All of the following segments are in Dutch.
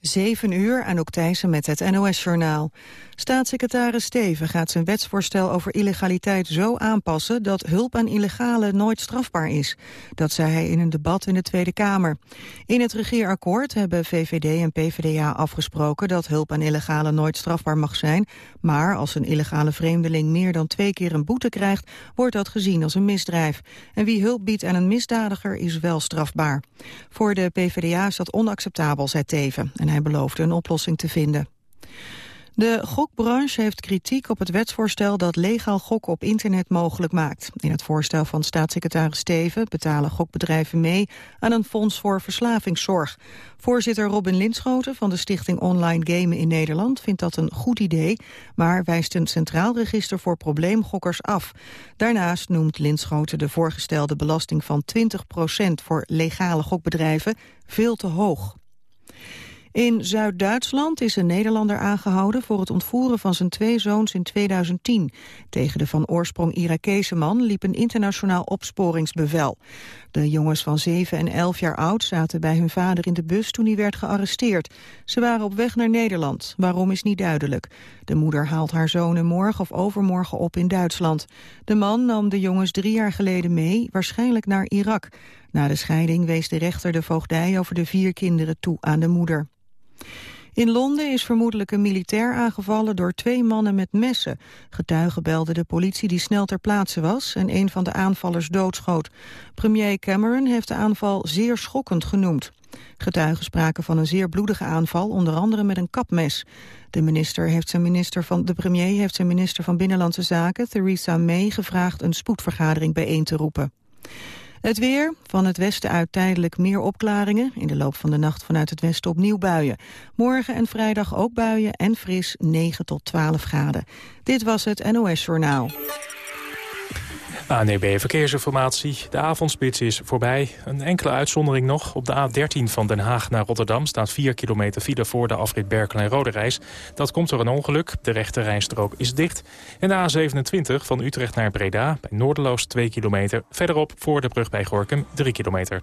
7 uur, aan Thijssen met het NOS-journaal. Staatssecretaris Steven gaat zijn wetsvoorstel over illegaliteit zo aanpassen... dat hulp aan illegale nooit strafbaar is. Dat zei hij in een debat in de Tweede Kamer. In het regeerakkoord hebben VVD en PvdA afgesproken... dat hulp aan illegale nooit strafbaar mag zijn. Maar als een illegale vreemdeling meer dan twee keer een boete krijgt... wordt dat gezien als een misdrijf. En wie hulp biedt aan een misdadiger is wel strafbaar. Voor de PvdA is dat onacceptabel, zei Teven. En hij beloofde een oplossing te vinden. De gokbranche heeft kritiek op het wetsvoorstel dat legaal gokken op internet mogelijk maakt. In het voorstel van staatssecretaris Steven betalen gokbedrijven mee aan een fonds voor verslavingszorg. Voorzitter Robin Linschoten van de stichting Online Gamen in Nederland vindt dat een goed idee, maar wijst een centraal register voor probleemgokkers af. Daarnaast noemt Linschoten de voorgestelde belasting van 20% voor legale gokbedrijven veel te hoog. In Zuid-Duitsland is een Nederlander aangehouden voor het ontvoeren van zijn twee zoons in 2010. Tegen de van oorsprong Irakese man liep een internationaal opsporingsbevel. De jongens van 7 en 11 jaar oud zaten bij hun vader in de bus toen hij werd gearresteerd. Ze waren op weg naar Nederland. Waarom is niet duidelijk. De moeder haalt haar zonen morgen of overmorgen op in Duitsland. De man nam de jongens drie jaar geleden mee, waarschijnlijk naar Irak. Na de scheiding wees de rechter de voogdij over de vier kinderen toe aan de moeder. In Londen is vermoedelijk een militair aangevallen door twee mannen met messen. Getuigen belden de politie die snel ter plaatse was en een van de aanvallers doodschoot. Premier Cameron heeft de aanval zeer schokkend genoemd. Getuigen spraken van een zeer bloedige aanval, onder andere met een kapmes. De, minister heeft zijn minister van, de premier heeft zijn minister van Binnenlandse Zaken, Theresa May, gevraagd een spoedvergadering bijeen te roepen. Het weer, van het westen uit tijdelijk meer opklaringen. In de loop van de nacht vanuit het westen opnieuw buien. Morgen en vrijdag ook buien en fris 9 tot 12 graden. Dit was het NOS Journaal. ANEB Verkeersinformatie. De avondspits is voorbij. Een enkele uitzondering nog. Op de A13 van Den Haag naar Rotterdam staat 4 kilometer file voor de afrit Berkel en Roderijs. Dat komt door een ongeluk. De rechte rijstrook is dicht. En de A27 van Utrecht naar Breda bij Noorderloos 2 kilometer. Verderop voor de brug bij Gorkum 3 kilometer.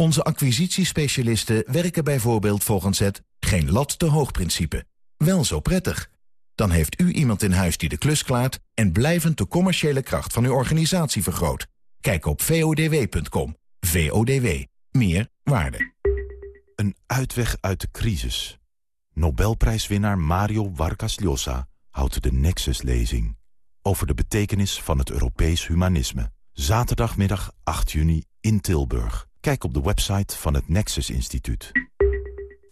Onze acquisitiespecialisten werken bijvoorbeeld volgens het geen lat te hoog principe. Wel zo prettig. Dan heeft u iemand in huis die de klus klaart en blijvend de commerciële kracht van uw organisatie vergroot. Kijk op vodw.com. VODW. Meer waarde. Een uitweg uit de crisis. Nobelprijswinnaar Mario Vargas Llosa houdt de Nexus-lezing over de betekenis van het Europees humanisme. Zaterdagmiddag 8 juni in Tilburg. Kijk op de website van het Nexus Instituut.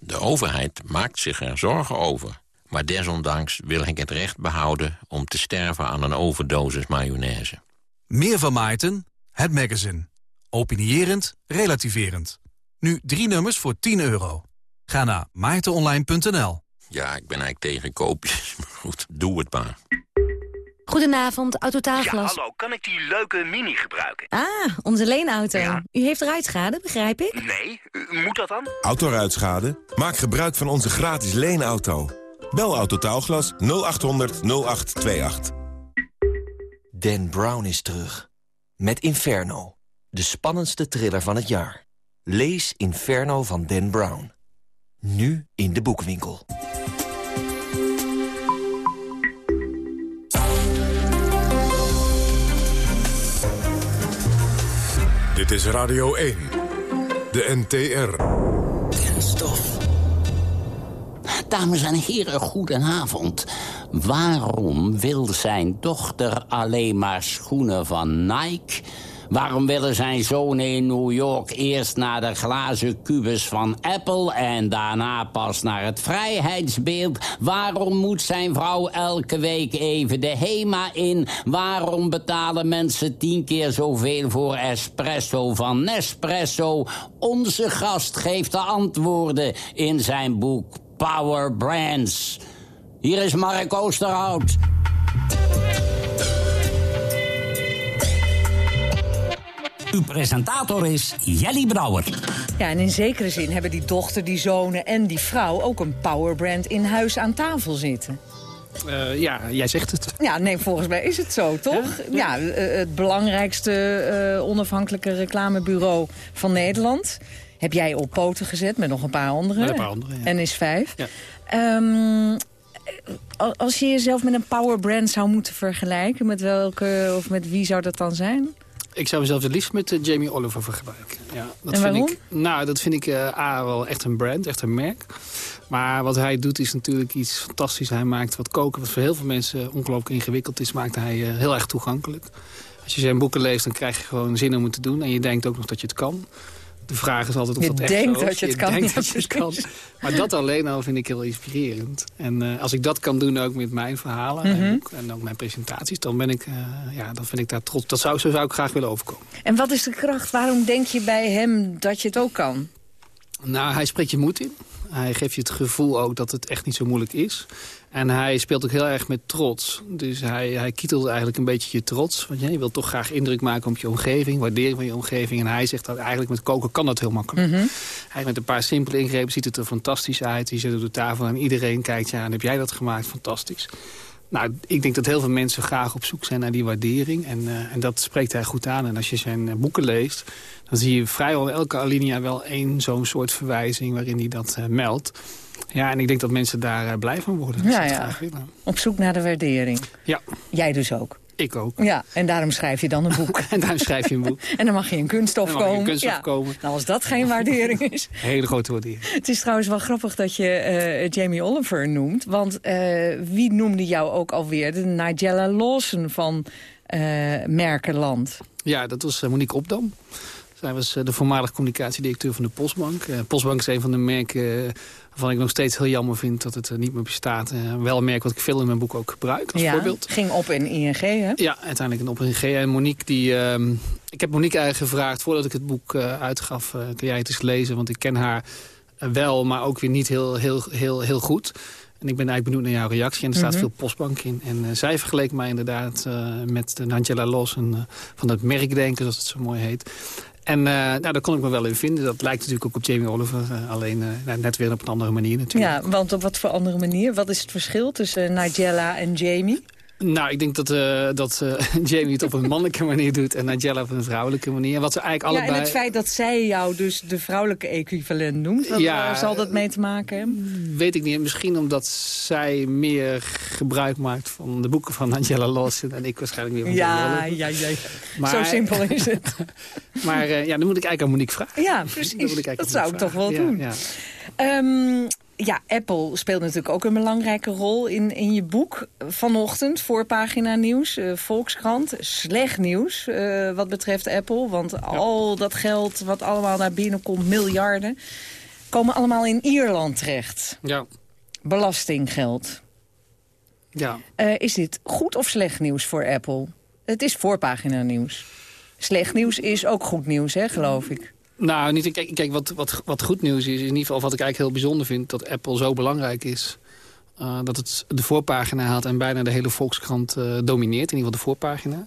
De overheid maakt zich er zorgen over. Maar desondanks wil ik het recht behouden om te sterven aan een overdosis mayonaise. Meer van Maarten, het magazine. Opinierend, relativerend. Nu drie nummers voor 10 euro. Ga naar maartenonline.nl. Ja, ik ben eigenlijk tegen koopjes, maar goed, doe het maar. Goedenavond, Autotaalglas. Ja, hallo, kan ik die leuke Mini gebruiken? Ah, onze leenauto. U heeft ruitschade, begrijp ik? Nee, moet dat dan? Autoruitschade? Maak gebruik van onze gratis leenauto. Bel Autotaalglas 0800 0828. Dan Brown is terug. Met Inferno, de spannendste thriller van het jaar. Lees Inferno van Dan Brown. Nu in de boekwinkel. Dit is Radio 1. De NTR. Kenstof. Dames en heren, goedenavond. Waarom wil zijn dochter alleen maar schoenen van Nike... Waarom willen zijn zonen in New York eerst naar de glazen kubus van Apple... en daarna pas naar het vrijheidsbeeld? Waarom moet zijn vrouw elke week even de HEMA in? Waarom betalen mensen tien keer zoveel voor espresso van Nespresso? Onze gast geeft de antwoorden in zijn boek Power Brands. Hier is Mark Oosterhout. Uw presentator is Jelly Brouwer. Ja, en in zekere zin hebben die dochter, die zonen en die vrouw... ook een powerbrand in huis aan tafel zitten. Uh, ja, jij zegt het. Ja, nee, volgens mij is het zo, toch? Ja, ja uh, het belangrijkste uh, onafhankelijke reclamebureau van Nederland... heb jij op poten gezet met nog een paar anderen. Met een paar anderen, ja. En is vijf. Ja. Um, als je jezelf met een powerbrand zou moeten vergelijken... met welke of met wie zou dat dan zijn? Ik zou mezelf het liefst met uh, Jamie Oliver vergelijken. Ja, dat en waarom? Vind ik, nou, dat vind ik uh, A, wel echt een brand, echt een merk. Maar wat hij doet is natuurlijk iets fantastisch. Hij maakt wat koken, wat voor heel veel mensen ongelooflijk ingewikkeld is... maakt hij uh, heel erg toegankelijk. Als je zijn boeken leest, dan krijg je gewoon zin om het te doen. En je denkt ook nog dat je het kan. De vraag is altijd of je dat echt denkt zo dat je het je kan. Denkt dat je het kan. Maar dat alleen al vind ik heel inspirerend. En uh, als ik dat kan doen ook met mijn verhalen Mhm. en, ook, en, ook, mijn presentaties... dan ben ik, uh, ja, dan vind ik daar trots. Dat zou, zo zou ik graag willen overkomen. En wat is de kracht? Waarom denk je bij hem dat je het ook kan? Nou, hij spreekt je moed in. Hij geeft je het gevoel ook dat het echt niet zo moeilijk is. En hij speelt ook heel erg met trots. Dus hij, hij kietelt eigenlijk een beetje je trots. Want ja, je wilt toch graag indruk maken op je omgeving, waardering van je omgeving. En hij zegt dat eigenlijk met koken kan dat heel makkelijk. Mhm. Eigenlijk met een paar simpele ingrepen ziet het er fantastisch uit. Je zit op de tafel en iedereen kijkt, ja, en heb jij dat gemaakt? Fantastisch. Nou, ik denk dat heel veel mensen graag op zoek zijn naar die waardering. En, uh, en dat spreekt hij goed aan. En als je zijn uh, boeken leest, dan zie je vrijwel elke alinea wel één zo'n soort verwijzing waarin hij dat uh, meldt. Ja, en ik denk dat mensen daar blij van worden. Ja, ja. Op zoek naar de waardering. Ja. Jij dus ook. Ik ook. Ja, en daarom schrijf je dan een boek. en daarom schrijf je een boek. en dan mag je in kunststof dan mag je komen. kunststof ja. komen. Nou, als dat geen waardering is. Hele grote waardering. Het is trouwens wel grappig dat je uh, Jamie Oliver noemt. Want uh, wie noemde jou ook alweer? De Nigella Lawson van uh, Merkenland. Ja, dat was Monique Opdam. Zij was de voormalig communicatiedirecteur van de Postbank. Postbank is een van de merken waarvan ik nog steeds heel jammer vind dat het niet meer bestaat. Uh, wel merk wat ik veel in mijn boek ook gebruik als ja, voorbeeld. ging op in ING, hè? Ja, uiteindelijk op in ING. En Monique, die, uh, ik heb Monique eigenlijk gevraagd voordat ik het boek uh, uitgaf... kun jij het eens lezen, want ik ken haar wel, maar ook weer niet heel, heel, heel, heel goed... En ik ben eigenlijk benieuwd naar jouw reactie. En er staat mm -hmm. veel postbank in. En uh, zij vergeleek mij inderdaad uh, met de Angela Lawson uh, van het merkdenken, zoals het zo mooi heet. En uh, nou, daar kon ik me wel in vinden. Dat lijkt natuurlijk ook op Jamie Oliver. Uh, alleen uh, net weer op een andere manier natuurlijk. Ja, want op wat voor andere manier? Wat is het verschil tussen Nigella en Jamie? Nou, ik denk dat, uh, dat uh, Jamie het op een mannelijke manier doet... en Nigella op een vrouwelijke manier. En wat ze eigenlijk ja, allebei... en het feit dat zij jou dus de vrouwelijke equivalent noemt... Wat, ja, zal dat mee te maken hebben? Weet ik niet. Misschien omdat zij meer gebruik maakt van de boeken van Angela Lawson... en ik waarschijnlijk meer van Ja, ja, ja. Maar, Zo simpel is het. maar uh, ja, dan moet ik eigenlijk aan Monique vragen. Ja, precies. Dat, dat zou ik toch wel ja, doen. Ja. Um, ja, Apple speelt natuurlijk ook een belangrijke rol in, in je boek. Vanochtend, voorpagina nieuws, uh, Volkskrant. Slecht nieuws uh, wat betreft Apple. Want ja. al dat geld wat allemaal naar binnen komt, miljarden... komen allemaal in Ierland terecht. Ja. Belastinggeld. Ja. Uh, is dit goed of slecht nieuws voor Apple? Het is voorpagina nieuws. Slecht nieuws is ook goed nieuws, hè, geloof ik. Nou, niet, kijk, kijk wat, wat, wat goed nieuws is, in ieder geval wat ik eigenlijk heel bijzonder vind... dat Apple zo belangrijk is. Uh, dat het de voorpagina haalt en bijna de hele Volkskrant uh, domineert. In ieder geval de voorpagina.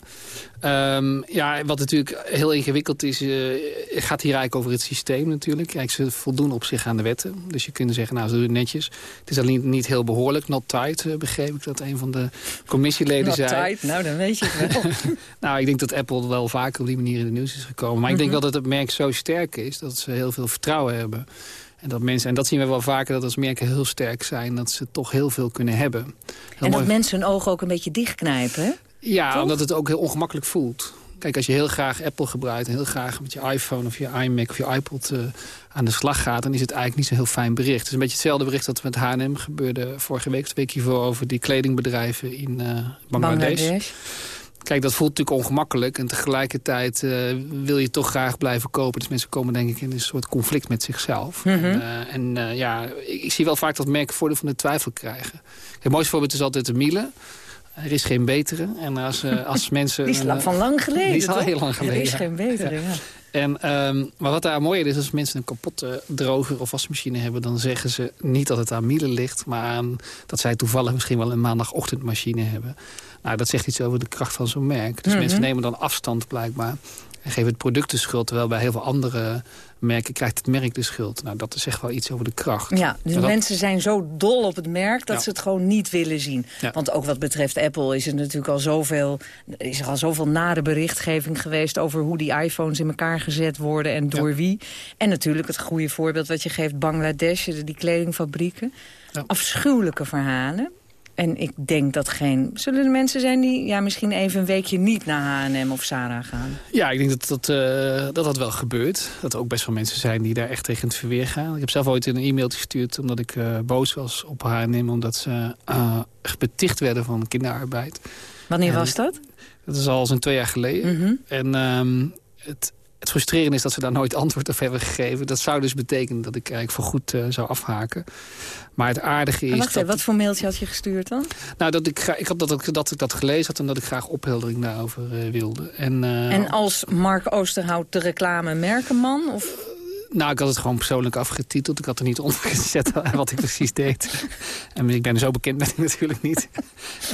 Um, ja, wat natuurlijk heel ingewikkeld is, uh, gaat hier eigenlijk over het systeem natuurlijk. Kijk, ze voldoen op zich aan de wetten. Dus je kunt zeggen, nou, ze doen het netjes. Het is alleen niet heel behoorlijk. Not tight, begreep ik dat een van de commissieleden Not zei. Not tight, nou, dan weet je het wel. nou, ik denk dat Apple wel vaker op die manier in de nieuws is gekomen. Maar mm -hmm. ik denk wel dat het merk zo sterk is, dat ze heel veel vertrouwen hebben... En dat, mensen, en dat zien we wel vaker, dat als merken heel sterk zijn... dat ze toch heel veel kunnen hebben. Heel en dat mensen hun ogen ook een beetje dichtknijpen? Ja, toch? omdat het ook heel ongemakkelijk voelt. Kijk, als je heel graag Apple gebruikt... en heel graag met je iPhone of je iMac of je iPod uh, aan de slag gaat... dan is het eigenlijk niet zo'n heel fijn bericht. Het is een beetje hetzelfde bericht dat met H&M gebeurde vorige week... of de week hiervoor over die kledingbedrijven in uh, Bangladesh. Bangladesh. Kijk, dat voelt natuurlijk ongemakkelijk. En tegelijkertijd uh, wil je toch graag blijven kopen. Dus mensen komen denk ik in een soort conflict met zichzelf. Mhm. En, uh, en uh, ja, ik, ik, zie wel vaak dat merken voordeel van de twijfel krijgen. Het mooiste voorbeeld is altijd de Miele. Er is geen betere. En als, als mensen... Die is lang, van lang geleden, Die is al toch? heel lang geleden. Er is geen betere, ja. En, um, maar wat daar mooier is, als mensen een kapotte droger of wasmachine hebben... dan zeggen ze niet dat het aan Miele ligt... maar aan dat zij toevallig misschien wel een maandagochtendmachine hebben. Nou, dat zegt iets over de kracht van zo'n merk. Dus Mhm. mensen nemen dan afstand blijkbaar. En geven het product de schuld, terwijl bij heel veel andere merken krijgt het merk de schuld. Nou, dat is echt wel iets over de kracht. Ja, dus dat- mensen zijn zo dol op het merk dat Ja. ze het gewoon niet willen zien. Ja. Want ook wat betreft Apple is er natuurlijk al zoveel, is er al zoveel nare berichtgeving geweest over hoe die iPhones in elkaar gezet worden en door wie. En natuurlijk het goede voorbeeld wat je geeft, Bangladesh, die kledingfabrieken. Afschuwelijke verhalen. En ik denk dat geen... Zullen er mensen zijn die ja, misschien even een weekje niet naar H&M of Zara gaan? Ja, ik denk dat dat, eh, dat dat wel gebeurt. Dat er ook best wel mensen zijn die daar echt tegen het verweer gaan. Ik heb zelf ooit een e-mailtje gestuurd omdat ik eh, boos was op H&M... omdat ze echt beticht werden van kinderarbeid. Wanneer En was dat? Dat is al zo'n twee jaar geleden. Mhm. En ehm, het, het frustrerende is dat ze daar nooit antwoord op hebben gegeven. Dat zou dus betekenen dat ik eigenlijk voorgoed eh zou afhaken. Maar het aardige is... Wacht dat, wat voor mailtje had je gestuurd dan? Nou, dat ik, ik had dat, ik- dat ik dat gelezen had en dat ik graag opheldering daarover eh, wilde. En, eh, En als Mark Oosterhout de reclame merkenman? Of... Nou, ik had het gewoon persoonlijk afgetiteld. Ik had er niet onder gezet wat ik precies deed. En ik ben er zo bekend ben ik natuurlijk niet.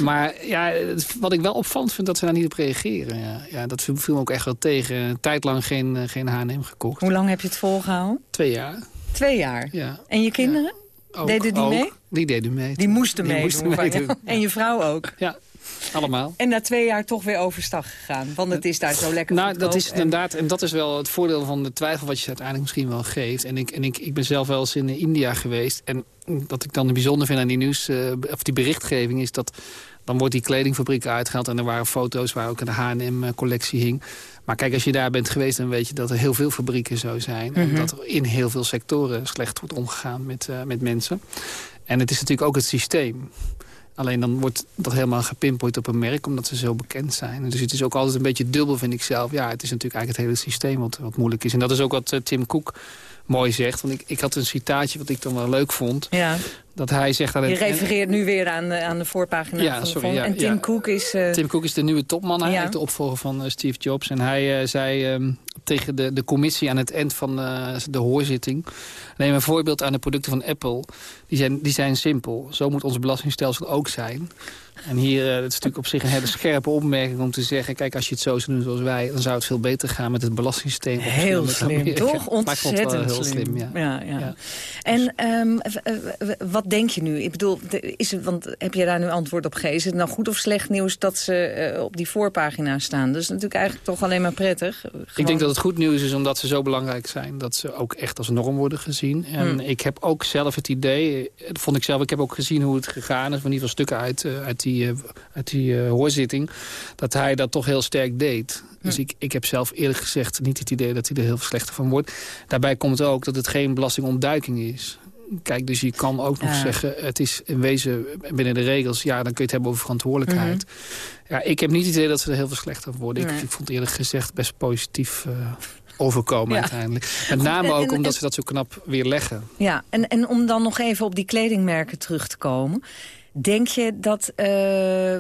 Maar ja, wat ik wel opvallend vind, dat ze daar niet op reageren. Ja, ja dat viel me ook echt wel tegen. Een tijd lang geen, eh, geen H&M gekocht. Hoe lang heb je het volgehouden? Twee jaar. Twee jaar. Ja. En je kinderen? Ook- Deden die ook. mee? Die deden mee. Die moesten meedoen. meedoen. En je vrouw ook? Ja, allemaal. En na twee jaar toch weer overstag gegaan. Want het is daar zo lekker Nou, dat is en- inderdaad, en dat is wel het voordeel van de twijfel wat je uiteindelijk misschien wel geeft. En ik, en ik, ik ben zelf wel eens in eh, India geweest. En wat ik dan bijzonder vind aan die nieuws, eh, of die berichtgeving is dat dan wordt die kledingfabriek uitgehaald en er waren foto's waar ook een H&M-collectie hing. Maar kijk, als je daar bent geweest, dan weet je dat er heel veel fabrieken zo zijn. En Mhm. dat er in heel veel sectoren slecht wordt omgegaan met, eh, met mensen. En het is natuurlijk ook het systeem. Alleen dan wordt dat helemaal gepinpoint op een merk, omdat ze zo bekend zijn. Dus het is ook altijd een beetje dubbel, vind ik zelf. Ja, het is natuurlijk eigenlijk het hele systeem wat, wat moeilijk is. En dat is ook wat eh, Tim Cook mooi zegt. Want ik, ik had een citaatje wat ik dan wel leuk vond. Ja. Dat hij zegt... aan Je refereert nu weer aan, de- aan de voorpagina Ja, van de sorry, Volkskrant. ja, En Tim ja. Cook is... eh, Tim Cook is de nieuwe topman, eigenlijk de opvolger van eh, Steve Jobs. En hij eh, zei ehm, tegen de, de commissie aan het eind van de hoorzitting... neem een voorbeeld aan de producten van Apple. Die zijn, die zijn simpel. Zo moet ons belastingstelsel ook zijn. En hier, het is natuurlijk op zich een hele scherpe opmerking om te zeggen... kijk, als je het zo zou doen zoals wij... dan zou het veel beter gaan met het belastingssysteem. Heel slim, toch? Maar Ontzettend heel slim. slim, ja. Ja, ja. En ehm, wat denk je nu? Ik bedoel, is het, want heb je daar nu antwoord op gegeven? Is het nou goed of slecht nieuws dat ze eh, op die voorpagina staan? Dat is natuurlijk eigenlijk toch alleen maar prettig. Ik denk dat het goed nieuws is omdat ze zo belangrijk zijn. Dat ze ook echt als norm worden gezien. En Hmm. ik heb ook zelf het idee, eh, dat vond ik zelf, ik heb ook gezien hoe het gegaan is. Van in ieder geval stukken uit, uit die, eh, uit die eh, hoorzitting. Dat hij dat toch heel sterk deed. Dus Hmm. ik, ik heb zelf eerlijk gezegd niet het idee dat hij er heel slechter van wordt. Daarbij komt ook dat het geen belastingontduiking is. Kijk, dus je kan ook nog Ja. zeggen, het is in wezen binnen de regels... ja, dan kun je het hebben over verantwoordelijkheid. Ja, ik heb niet het idee dat ze er heel veel slechter van worden. Ik, Nee. ik vond eerlijk gezegd best positief eh, overkomen Ja. uiteindelijk. Met name ook en- omdat ze dat zo knap weer leggen. Ja, en, en om dan nog even op die kledingmerken terug te komen. Denk je dat, eh,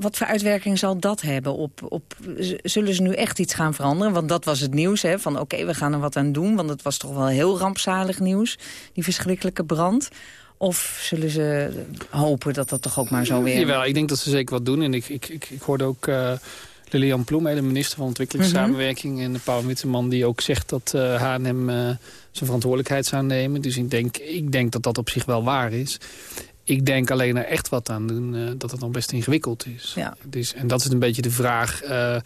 wat voor uitwerking zal dat hebben? Op, op, zullen ze nu echt iets gaan veranderen? Want dat was het nieuws, hè, van oké, we gaan er wat aan doen. Want het was toch wel heel rampzalig nieuws, die verschrikkelijke brand. Of zullen ze hopen dat dat toch ook maar zo weer... Jawel, ik denk dat ze zeker wat doen. En ik, ik, ik, ik hoorde ook eh, Lilian Ploem, de minister van Ontwikkelingssamenwerking... en Paul Witteman, die ook zegt dat H&M eh, zijn verantwoordelijkheid zou nemen. Dus ik denk, ik denk dat dat op zich wel waar is. Ik denk alleen er echt wat aan doen, eh, dat het nog best ingewikkeld is. Ja. Dus, en dat is een beetje de vraag... eh,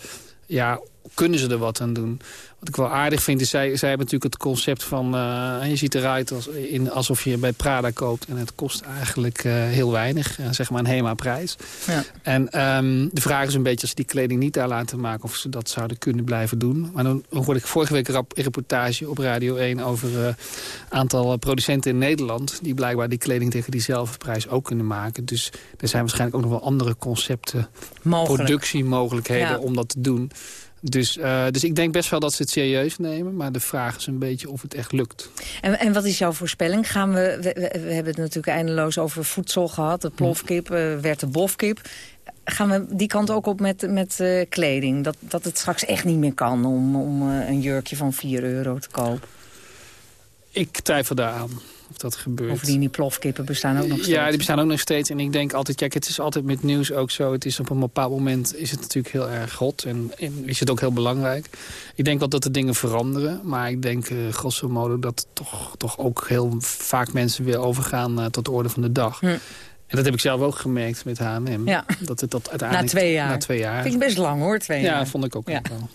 ja, kunnen ze er wat aan doen. Wat ik wel aardig vind is, zij, zij hebben natuurlijk het concept van... Uh, je ziet eruit als, in, alsof je bij Prada koopt... en het kost eigenlijk uh, heel weinig, uh, zeg maar een HEMA-prijs. Ja. En um, de vraag is een beetje, als ze die kleding niet daar laten maken... of ze dat zouden kunnen blijven doen. Maar dan hoorde ik vorige week een reportage op Radio 1... over een aantal producenten in Nederland... die blijkbaar die kleding tegen diezelfde prijs ook kunnen maken. Dus er zijn waarschijnlijk ook nog wel andere concepten... Mogelijk. productiemogelijkheden Ja. om dat te doen... Dus, uh, dus ik denk best wel dat ze het serieus nemen. Maar de vraag is een beetje of het echt lukt. En, en wat is jouw voorspelling? Gaan we, we, we hebben het natuurlijk eindeloos over voedsel gehad. De plofkip uh, werd de bofkip. Gaan we die kant ook op met, met uh, kleding? Dat, dat het straks echt niet meer kan om, om een jurkje van 4 euro te kopen? Ik twijfel daaraan of dat gebeurt. Of die, die plofkippen bestaan ook nog steeds? Ja, die bestaan ook nog steeds. En ik denk altijd, kijk, het is altijd met nieuws ook zo. Het is op een bepaald moment is het natuurlijk heel erg hot. En, en is het ook heel belangrijk. Ik denk wel dat de dingen veranderen. Maar ik denk uh, grosso modo dat toch, toch ook heel vaak mensen weer overgaan uh, tot de orde van de dag. Hm. Dat heb ik zelf ook gemerkt met H&M. Ja. Dat het dat uiteindelijk... Na twee jaar. Na twee jaar. Vind ik best lang hoor, twee ja, jaar. Ja, vond ik ook ja. wel.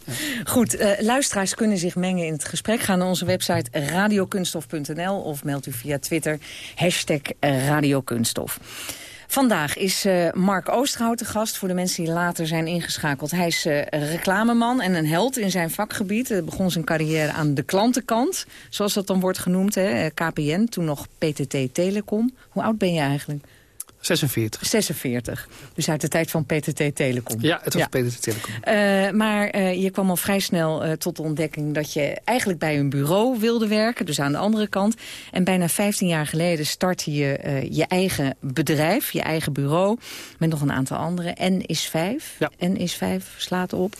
Goed, uh, luisteraars kunnen zich mengen in het gesprek. Ga naar onze website radiokunstof.nl of meld u via Twitter hashtag radiokunststof. Vandaag is uh, Mark Oosterhout de gast voor de mensen die later zijn ingeschakeld. Hij is uh, reclameman en een held in zijn vakgebied. Hij begon zijn carrière aan de klantenkant, zoals dat dan wordt genoemd. Hè? KPN, toen nog PTT Telecom. Hoe oud ben je eigenlijk? 46. 46. Dus uit de tijd van PTT Telecom. Ja, het was ja. PTT Telecom. Uh, maar uh, je kwam al vrij snel uh, tot de ontdekking dat je eigenlijk bij een bureau wilde werken. Dus aan de andere kant. En bijna 15 jaar geleden startte je je eigen bedrijf, je eigen bureau. Met nog een aantal anderen. N is 5. Ja. N is 5 slaat op.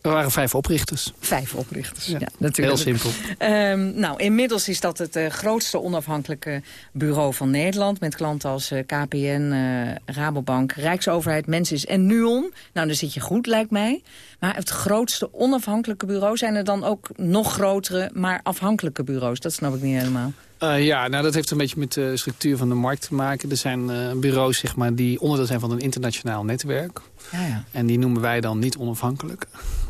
Er waren vijf oprichters. Vijf oprichters, ja, ja natuurlijk. Heel simpel. Um, nou, inmiddels is dat het uh, grootste onafhankelijke bureau van Nederland... met klanten als uh, KPN, uh, Rabobank, Rijksoverheid, Mensis en Nuon. Nou, dan zit je goed, lijkt mij. Maar het grootste onafhankelijke bureau... zijn er dan ook nog grotere, maar afhankelijke bureaus? Dat snap ik niet helemaal. Uh, ja, nou dat heeft een beetje met de structuur van de markt te maken. Er zijn uh, bureaus zeg maar, die onderdeel zijn van een internationaal netwerk. Ja, ja. En die noemen wij dan niet onafhankelijk.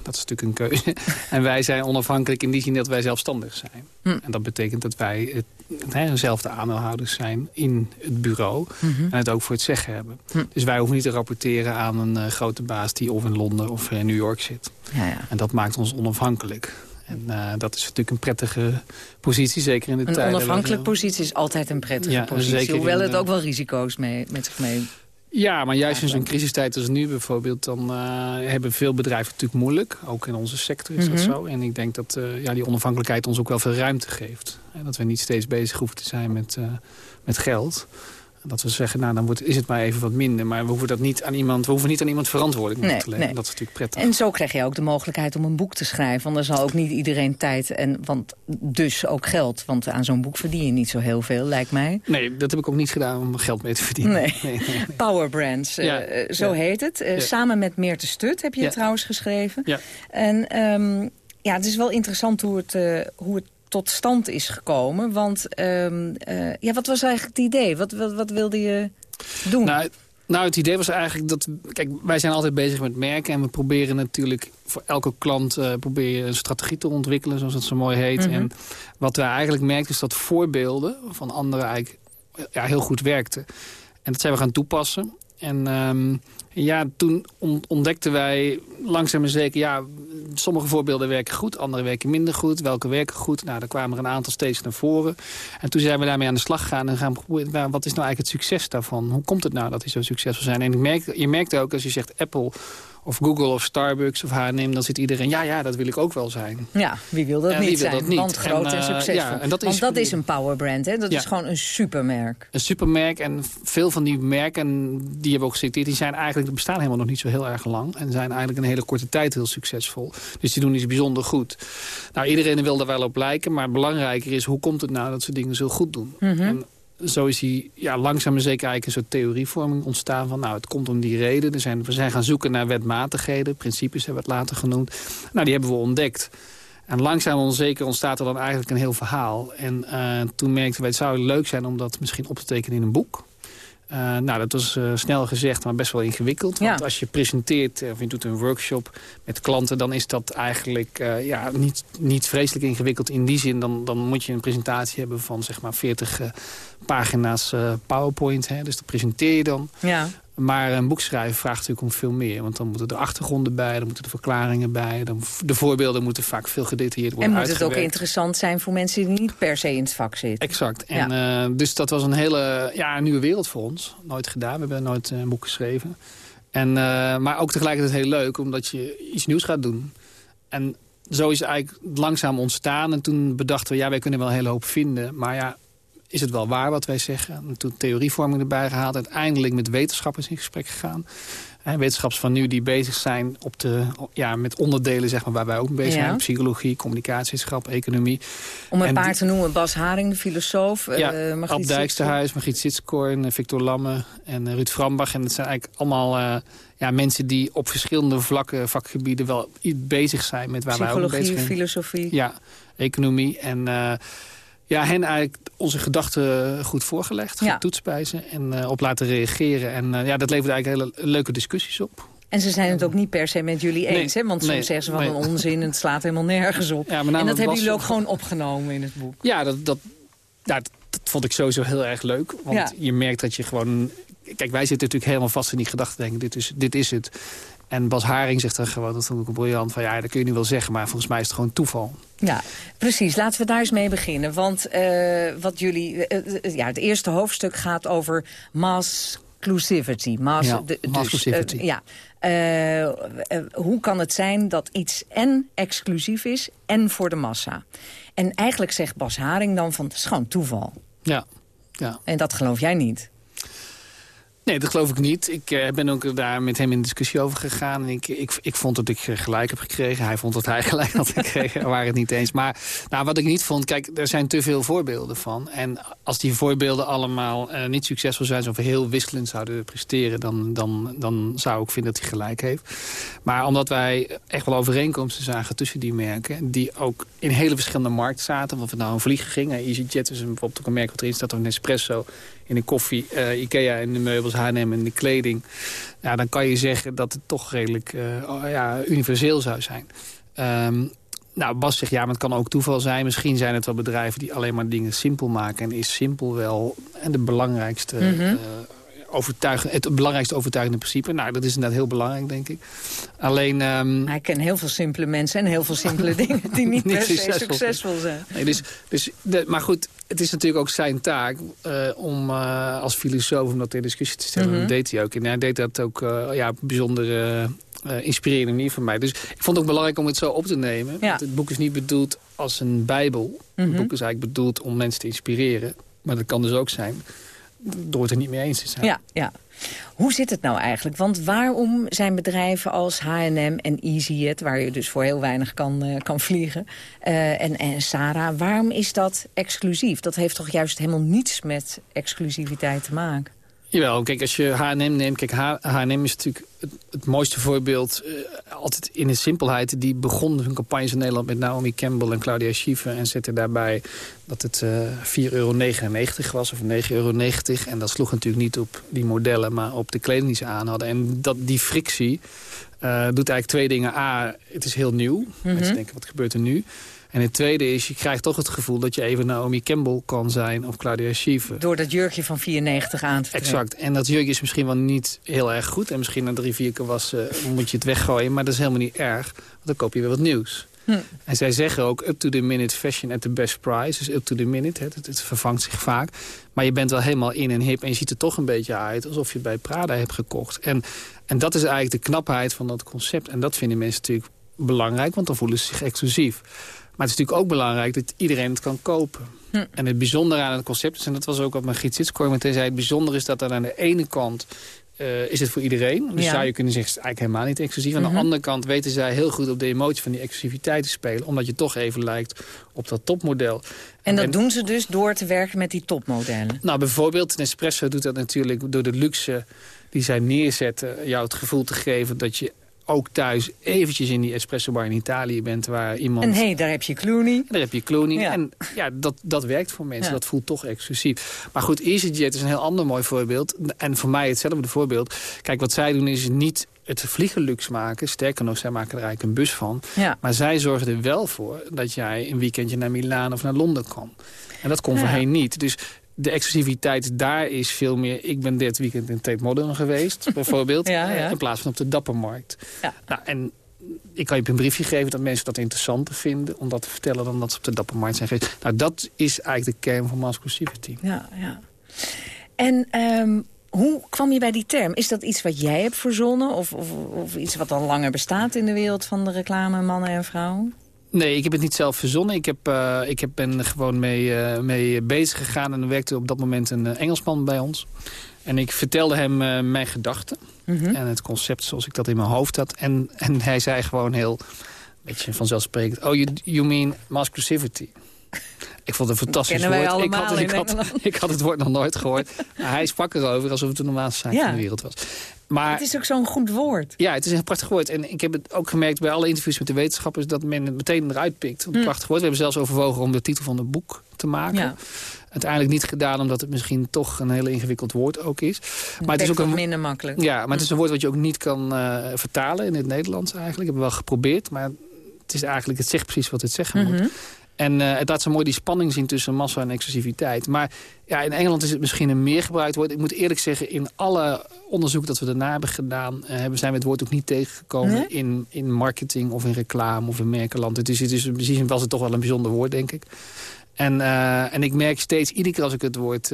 Dat is natuurlijk een keuze. en wij zijn onafhankelijk in die zin dat wij zelfstandig zijn. Hm. En dat betekent dat wij het, hè, dezelfde aandeelhouders zijn in het bureau. Mhm. Mm -hmm. En het ook voor het zeggen hebben. Hm. Dus wij hoeven niet te rapporteren aan een uh, grote baas die of in Londen of in New York zit. Ja, ja. En dat maakt ons onafhankelijk. En uh, dat is natuurlijk een prettige positie, zeker in de een tijden. Een onafhankelijke positie is altijd een prettige ja, positie. Hoewel het ook wel risico's mee, met zich mee... Ja, maar juist in zo'n crisistijd als nu bijvoorbeeld... dan uh, hebben veel bedrijven natuurlijk moeilijk. Ook in onze sector is Mhm. mm -hmm. dat zo. En ik denk dat uh, ja, die onafhankelijkheid ons ook wel veel ruimte geeft. En dat we niet steeds bezig hoeven te zijn met, uh, met geld. Dat we zeggen, nou dan wordt, is het maar even wat minder. Maar we hoeven, dat niet aan iemand, we hoeven niet aan iemand verantwoording nee, te leggen. Nee. Dat is natuurlijk prettig. En zo krijg je ook de mogelijkheid om een boek te schrijven. Want er zal ook niet iedereen tijd en want dus ook geld. Want aan zo'n boek verdien je niet zo heel veel, lijkt mij. Nee, dat heb ik ook niet gedaan om geld mee te verdienen. Nee. Power Brands, ja, uh, zo ja. heet het. Uh, ja. Samen met Meerte Stut heb je het trouwens geschreven. Ja. En um, ja, het is wel interessant hoe het, uh, hoe het tot stand is gekomen. Want um, uh, ja, wat was eigenlijk het idee? Wat, wat, wat wilde je doen? Nou, nou, het idee was eigenlijk dat... Kijk, wij zijn altijd bezig met merken. En we proberen natuurlijk voor elke klant uh, probeer je een strategie te ontwikkelen. Zoals het zo mooi heet. Mhm. Mm -hmm. En wat wij eigenlijk merkten is dat voorbeelden van anderen eigenlijk ja, heel goed werkten. En dat zijn we gaan toepassen. En um, ja, toen ontdekten wij langzaam maar zeker... ja, sommige voorbeelden werken goed, andere werken minder goed. Welke werken goed? Nou, daar kwamen er een aantal steeds naar voren. En toen zijn we daarmee aan de slag gegaan en gaan proberen... Nou, wat is nou eigenlijk het succes daarvan? Hoe komt het nou dat die zo succesvol zijn? En ik merk, je merkt ook, als je zegt Apple of Google of Starbucks of H&M... dan zit iedereen, ja, ja, dat wil ik ook wel zijn. Ja, wie wil dat en niet wil zijn? Dat niet. Want groot en, en uh, succesvol. Ja, en dat Want is, dat is een powerbrand, hè? Dat ja. is gewoon een supermerk. Een supermerk en veel van die merken, die hebben ook geciteerd... die zijn eigenlijk, bestaan helemaal nog niet zo heel erg lang... en zijn eigenlijk een hele korte tijd heel succesvol. Dus die doen iets bijzonder goed. Nou, iedereen wil daar wel op lijken, maar belangrijker is... hoe komt het nou dat ze dingen zo goed doen? Mm -hmm. en, zo is die ja, langzaam maar zeker eigenlijk een soort theorievorming ontstaan van... nou, het komt om die reden. Er zijn, we zijn gaan zoeken naar wetmatigheden. Principes hebben we het later genoemd. Nou, die hebben we ontdekt. En langzaam onzeker ontstaat er dan eigenlijk een heel verhaal. En uh, toen merkten wij, het zou leuk zijn om dat misschien op te tekenen in een boek. Uh, nou, dat was uh, snel gezegd, maar best wel ingewikkeld. Want als je presenteert of je doet een workshop met klanten... dan is dat eigenlijk uh, ja, niet, niet vreselijk ingewikkeld. In die zin, dan, dan moet je een presentatie hebben van zeg maar 40 pagina's PowerPoint. Hè, dus dat presenteer je dan. Ja. Maar een boek schrijven vraagt natuurlijk om veel meer. Want dan moeten er achtergronden bij, dan moeten er verklaringen bij. Dan, de voorbeelden moeten vaak veel gedetailleerd worden En moet het ook interessant zijn voor mensen die niet per se in het vak zitten. Exact. En, ja. uh, dus dat was een hele ja, nieuwe wereld voor ons. Nooit gedaan, we hebben nooit een boek geschreven. En, uh, maar ook tegelijkertijd heel leuk, omdat je iets nieuws gaat doen. En zo is het eigenlijk langzaam ontstaan. En toen bedachten we, ja, wij kunnen wel een hele hoop vinden. Maar ja, is het wel waar wat wij zeggen? En toen theorievorming erbij gehaald. Uiteindelijk met wetenschappers in gesprek gegaan. En wetenschappers van nu die bezig zijn op de, ja, met onderdelen zeg maar, waar wij ook bezig ja. zijn. Psychologie, communicatiewetenschap, economie. Om een en paar te noemen. Bas Haring, de filosoof. Ja, uh, Ab Dijksterhuis, Margriet Sitskoorn, Victor Lamme en uh, Ruud Frambach. En dat zijn eigenlijk allemaal uh, ja, mensen die op verschillende vlakken, vakgebieden wel bezig zijn met waar wij ook bezig zijn. filosofie. Ja, economie en... Ja, hen eigenlijk onze gedachten goed voorgelegd, ja. en uh, op laten reageren. En uh, ja, dat levert eigenlijk hele leuke discussies op. En ze zijn het ook niet per se met jullie eens, nee, hè? Want soms nee, zeggen ze van nee. een onzin en het slaat helemaal nergens op. Ja, en dat hebben jullie ook gewoon opgenomen in het boek. Ja, dat, dat, dat vond ik sowieso heel erg leuk. Want ja. je merkt dat je gewoon... Kijk, wij zitten natuurlijk helemaal vast in die gedachten denken. Dit is, dit is het. En Bas Haring zegt dan gewoon, dat vond ik een briljant... van ja, dat kun je nu wel zeggen, maar volgens mij is het gewoon toeval. Ja, precies. Laten we daar eens mee beginnen. Want uh, wat jullie, uh, ja, het eerste hoofdstuk gaat over mass inclusivity. Mass, ja, de, dus, uh, ja. hoe kan het zijn dat iets en exclusief is en voor de massa? En eigenlijk zegt Bas Haring dan van, het is gewoon toeval. Ja, ja. En dat geloof jij niet? Nee, dat geloof ik niet. Ik uh, ben ook daar met hem in discussie over gegaan. En ik, ik, ik vond dat ik gelijk heb gekregen. Hij vond dat hij gelijk had gekregen. We waren het niet eens. Maar nou, wat ik niet vond, kijk, er zijn te veel voorbeelden van. En als die voorbeelden allemaal uh, niet succesvol zijn... of heel wisselend zouden presteren... Dan, dan, dan zou ik vinden dat hij gelijk heeft. Maar omdat wij echt wel overeenkomsten zagen tussen die merken... die ook in hele verschillende markten zaten. Of het nou een vliegen ging. EasyJet is bijvoorbeeld ook een merk wat erin staat... of Nespresso in de koffie, uh, Ikea in de meubels, H&M in de kleding. Ja, dan kan je zeggen dat het toch redelijk uh, ja, universeel zou zijn. Um, nou, Bas zegt ja, maar het kan ook toeval zijn. Misschien zijn het wel bedrijven die alleen maar dingen simpel maken. En is simpel wel en de belangrijkste... Mm -hmm. uh, overtuigen, het belangrijkste overtuigende principe. Nou, dat is inderdaad heel belangrijk, denk ik. Alleen... Um... Hij kent heel veel simpele mensen en heel veel simpele dingen... die niet, niet per se succesvol, succesvol zijn. Nee, dus, dus de, maar goed, het is natuurlijk ook zijn taak uh, om uh, als filosoof om dat ter discussie te stellen. Mm -hmm. Dat deed hij ook. En hij deed dat ook uh, ja, bijzonder inspirerende manier van mij. Dus ik vond het ook belangrijk om het zo op te nemen. Ja. Want het boek is niet bedoeld als een bijbel. Mm -hmm. Het boek is eigenlijk bedoeld om mensen te inspireren. Maar dat kan dus ook zijn door het er niet mee eens te zijn. Ja, ja. Hoe zit het nou eigenlijk? Want waarom zijn bedrijven als H&M en EasyJet... waar je dus voor heel weinig kan, uh, kan vliegen, uh, en, en Sarah... waarom is dat exclusief? Dat heeft toch juist helemaal niets met exclusiviteit te maken? Jawel, kijk, als je H&M neemt... Kijk, H&M is natuurlijk het, het mooiste voorbeeld... Uh, altijd in de simpelheid. Die begon hun campagnes in Nederland met Naomi Campbell en Claudia Schiffer... en zette daarbij dat het uh, 4,99 euro was of 9,90 euro. En dat sloeg natuurlijk niet op die modellen... maar op de kleding die ze aan hadden. En dat, die frictie uh, doet eigenlijk twee dingen. A, het is heel nieuw. Mm -hmm. Mensen denken, wat gebeurt er nu? En het tweede is, je krijgt toch het gevoel dat je even Naomi Campbell kan zijn of Claudia Schiffer. Door dat jurkje van 94 aan te trekken. Exact. En dat jurkje is misschien wel niet heel erg goed. En misschien na drie, vier keer was, uh, moet je het weggooien. Maar dat is helemaal niet erg, want dan koop je weer wat nieuws. Hm. En zij zeggen ook up to the minute fashion at the best price. Dus up to the minute, het, het, vervangt zich vaak. Maar je bent wel helemaal in en hip en je ziet er toch een beetje uit... alsof je het bij Prada hebt gekocht. En, en dat is eigenlijk de knapheid van dat concept. En dat vinden mensen natuurlijk belangrijk, want dan voelen ze zich exclusief. Maar het is natuurlijk ook belangrijk dat iedereen het kan kopen. Hm. En het bijzondere aan het concept is, en dat was ook wat Margriet Sitskoor meteen zei... het bijzondere is dat er aan de ene kant uh, is het voor iedereen. Dus ja. zou je kunnen zeggen, het is eigenlijk helemaal niet exclusief. Aan mm -hmm. de andere kant weten zij heel goed op de emotie van die exclusiviteit te spelen. Omdat je toch even lijkt op dat topmodel. En dat en, doen ze dus door te werken met die topmodellen? Nou, bijvoorbeeld Nespresso doet dat natuurlijk door de luxe die zij neerzetten... jou het gevoel te geven dat je ook thuis eventjes in die espresso bar in Italië bent... waar iemand... En hé, hey, daar heb je Clooney. Daar heb je Clooney. En ja, dat, dat werkt voor mensen. Dat voelt toch exclusief. Maar goed, EasyJet is een heel ander mooi voorbeeld. En voor mij hetzelfde voorbeeld. Kijk, wat zij doen is niet het vliegenluxe maken. Sterker nog, zij maken er eigenlijk een bus van. Ja. Maar zij zorgen er wel voor dat jij een weekendje naar Milaan of naar Londen kan. En dat kon Ja. voorheen niet. Dus de exclusiviteit daar is veel meer... ik ben dit weekend in Tate Modern geweest, bijvoorbeeld. Ja, eh, ja. In plaats van op de Dappermarkt. Ja. Nou, en ik kan je een briefje geven dat mensen dat interessanter vinden... om dat te vertellen dan dat ze op de Dappermarkt zijn geweest. Nou, dat is eigenlijk de kern van Masclusivity. Ja, ja. En ehm, hoe kwam je bij die term? Is dat iets wat jij hebt verzonnen? Of, of, of iets wat al langer bestaat in de wereld van de reclame, mannen en vrouwen? Nee, ik heb het niet zelf verzonnen. Ik, heb, eh, ik heb, ben gewoon mee, eh, mee bezig gegaan. En er werkte op dat moment een eh, Engelsman bij ons. En ik vertelde hem mijn gedachten. Mhm. En het concept zoals ik dat in mijn hoofd had. En, en hij zei gewoon heel, een beetje vanzelfsprekend... Oh, you, you mean masculinity? Ik vond het een fantastisch woord. Ik had, in ik, had, ik had het woord nog nooit gehoord. Maar hij sprak erover alsof het de normaalste zaak Ja. van de wereld was. Maar, Het is ook zo'n goed woord. ja, het is een prachtig woord. En ik heb het ook gemerkt bij alle interviews met de wetenschappers... dat men het meteen eruit pikt. Een Hm. prachtig woord. We hebben zelfs overwogen om de titel van het boek te maken. Ja. Uiteindelijk niet gedaan, omdat het misschien toch een heel ingewikkeld woord ook is. Maar het is ook een, minder makkelijk. ja, maar het is een woord wat je ook niet kan eh, vertalen in het Nederlands eigenlijk. Ik heb het wel geprobeerd, maar het is eigenlijk, het zegt precies wat het zeggen moet. En eh, het laat zo mooi die spanning zien tussen massa en exclusiviteit. Maar ja, in Engeland is het misschien een meer gebruikt woord. Ik moet eerlijk zeggen, in alle onderzoek dat we daarna hebben gedaan... eh, hebben zijn we het woord ook niet tegengekomen Nee? in, in marketing of in reclame of in merkenland. Het is, het is, precies was het toch wel een bijzonder woord, denk ik. En, eh, en ik merk steeds, iedere keer als ik het woord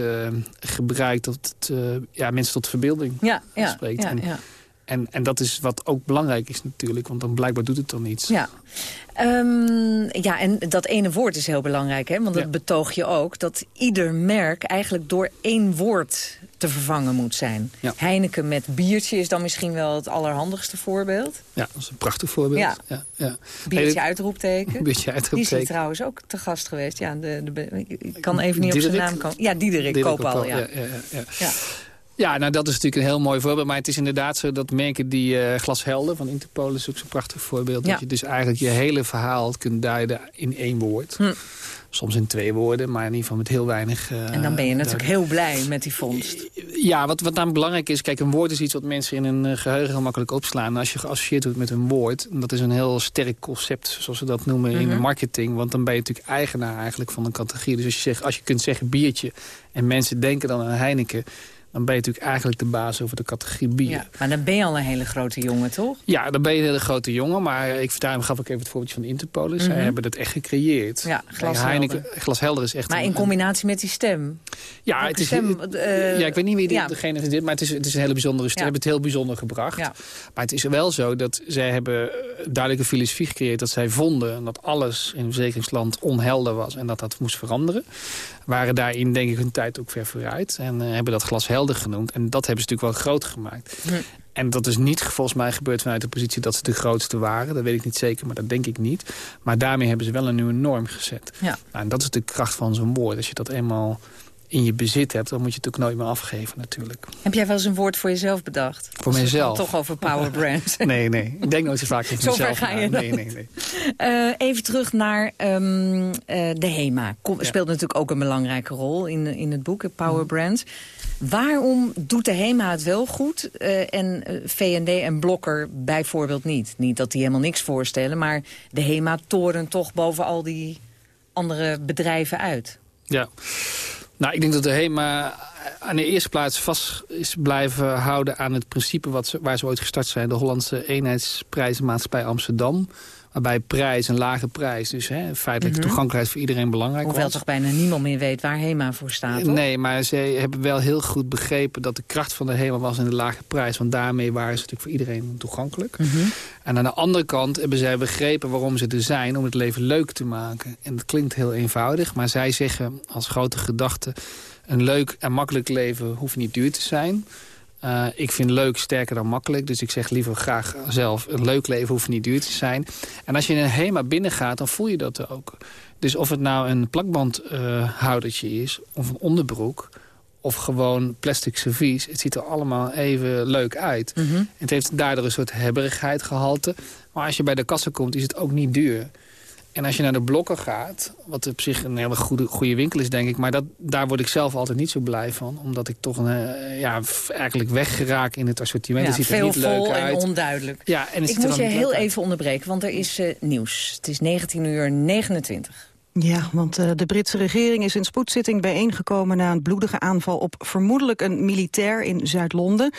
gebruik... dat het ja, mensen tot verbeelding ja, spreekt. ja, en, ja. En, en dat is wat ook belangrijk is natuurlijk, want dan blijkbaar doet het dan iets. Ja. Ehm, ja, en dat ene woord is heel belangrijk, hè? want dat Ja. betoog je ook... dat ieder merk eigenlijk door één woord te vervangen moet zijn. Ja. Heineken met biertje is dan misschien wel het allerhandigste voorbeeld. Ja, dat is een prachtig voorbeeld. Ja. ja, ja. Biertje uitroepteken. Biertje Die is uitroepteken. trouwens ook te gast geweest. Ja, de, de, ik kan even niet op zijn naam komen. Ja, Diederik, Diederik Koopal. Koopal, Ja. ja, ja, nou dat is natuurlijk een heel mooi voorbeeld. Maar het is inderdaad zo dat merken die eh, glashelder van Interpol is ook zo'n prachtig voorbeeld. Ja. Dat je dus eigenlijk je hele verhaal kunt duiden in één woord. Hm. Soms in twee woorden, maar in ieder geval met heel weinig... eh, En dan ben je natuurlijk heel blij met die vondst. Ja, wat, wat namelijk belangrijk is... Kijk, een woord is iets wat mensen in hun eh, geheugen heel makkelijk opslaan. En als je geassocieerd wordt met een woord... en dat is een heel sterk concept, zoals we dat noemen in de Mhm. marketing. Want dan ben je natuurlijk eigenaar eigenlijk van een categorie. Dus als je, zegt, als je kunt zeggen biertje... en mensen denken dan aan Heineken... dan ben je natuurlijk eigenlijk de baas over de categorie bier. Ja, maar dan ben je al een hele grote jongen, toch? Ja, dan ben je een hele grote jongen. Maar ik, daarom gaf ik even het voorbeeldje van Interpolis. Zij Mhm. hebben dat echt gecreëerd. Ja, glashelder. Heineken, glashelder is echt... Maar een- in combinatie met die stem. ja, Welke het is, stem, eh, ja, ik weet niet wie ja. degene is dit, maar het is, het is een hele bijzondere stem. Ja. Ze hebben het heel bijzonder gebracht. Ja. Maar het is wel zo dat zij hebben eh, duidelijk een filosofie gecreëerd... dat zij vonden dat alles in verzekeringsland onhelder was... en dat dat moest veranderen. Waren daarin denk ik hun tijd ook ver vooruit. En eh, hebben dat glashelder genoemd. En dat hebben ze natuurlijk wel groot gemaakt. En dat is niet volgens mij gebeurd vanuit de positie dat ze de grootste waren. Dat weet ik niet zeker, maar dat denk ik niet. Maar daarmee hebben ze wel een nieuwe norm gezet. Ja. Nou, en dat is de kracht van zo'n woord. Als je dat eenmaal in je bezit hebt, dan moet je het ook nooit meer afgeven natuurlijk. Heb jij wel eens een woord voor jezelf bedacht? Voor Als mijzelf? toch over power brands. Nee, nee. Ik denk nooit zo vaak over Zover mezelf. ga je Nee, nee, nee. Eh, even terug naar ehm, eh, de HEMA. Kom, Speelt natuurlijk ook een belangrijke rol in, in het boek, het Power Brands. Waarom doet de HEMA het wel goed eh, en eh, V&D en Blokker bijvoorbeeld niet? Niet dat die helemaal niks voorstellen, maar de HEMA toren toch boven al die andere bedrijven uit. Ja. Nou, ik denk dat de HEMA aan de eerste plaats vast is blijven houden aan het principe wat ze, waar ze ooit gestart zijn. De Hollandse eenheidsprijzenmaatschappij Amsterdam. Waarbij prijs, een lage prijs, dus hè, feitelijk Mhm. toegankelijkheid voor iedereen belangrijk Hoewel was. toch bijna niemand meer weet waar HEMA voor staat, toch? Nee, maar ze hebben wel heel goed begrepen dat de kracht van de HEMA was in de lage prijs. Want daarmee waren ze natuurlijk voor iedereen toegankelijk. Mhm. En aan de andere kant hebben zij begrepen waarom ze er zijn... om het leven leuk te maken. En dat klinkt heel eenvoudig, maar zij zeggen als grote gedachte... een leuk en makkelijk leven hoeft niet duur te zijn... Uh, ik vind leuk sterker dan makkelijk. Dus ik zeg liever graag zelf... een leuk leven hoeft niet duur te zijn. En als je in een HEMA binnengaat, dan voel je dat ook. Dus of het nou een plakbandhoudertje uh, is... of een onderbroek of gewoon plastic servies. Het ziet er allemaal even leuk uit. Het heeft daardoor een soort hebberigheid gehalte. Maar als je bij de kassa komt, is het ook niet duur. En als je naar de blokken gaat, wat op zich een hele goede, goede winkel is, denk ik... maar dat, daar word ik zelf altijd niet zo blij van. Omdat ik toch een, eh, ja, eigenlijk weggeraak in het assortiment. Ja, het ziet er veel niet leuk vol en uit. onduidelijk. Ja, en ik er moet je niet heel leuk uit. even onderbreken, want er is eh, nieuws. Het is 19 uur 29. Ja, want eh, de Britse regering is in spoedzitting bijeengekomen... na een bloedige aanval op vermoedelijk een militair in Zuid-Londen.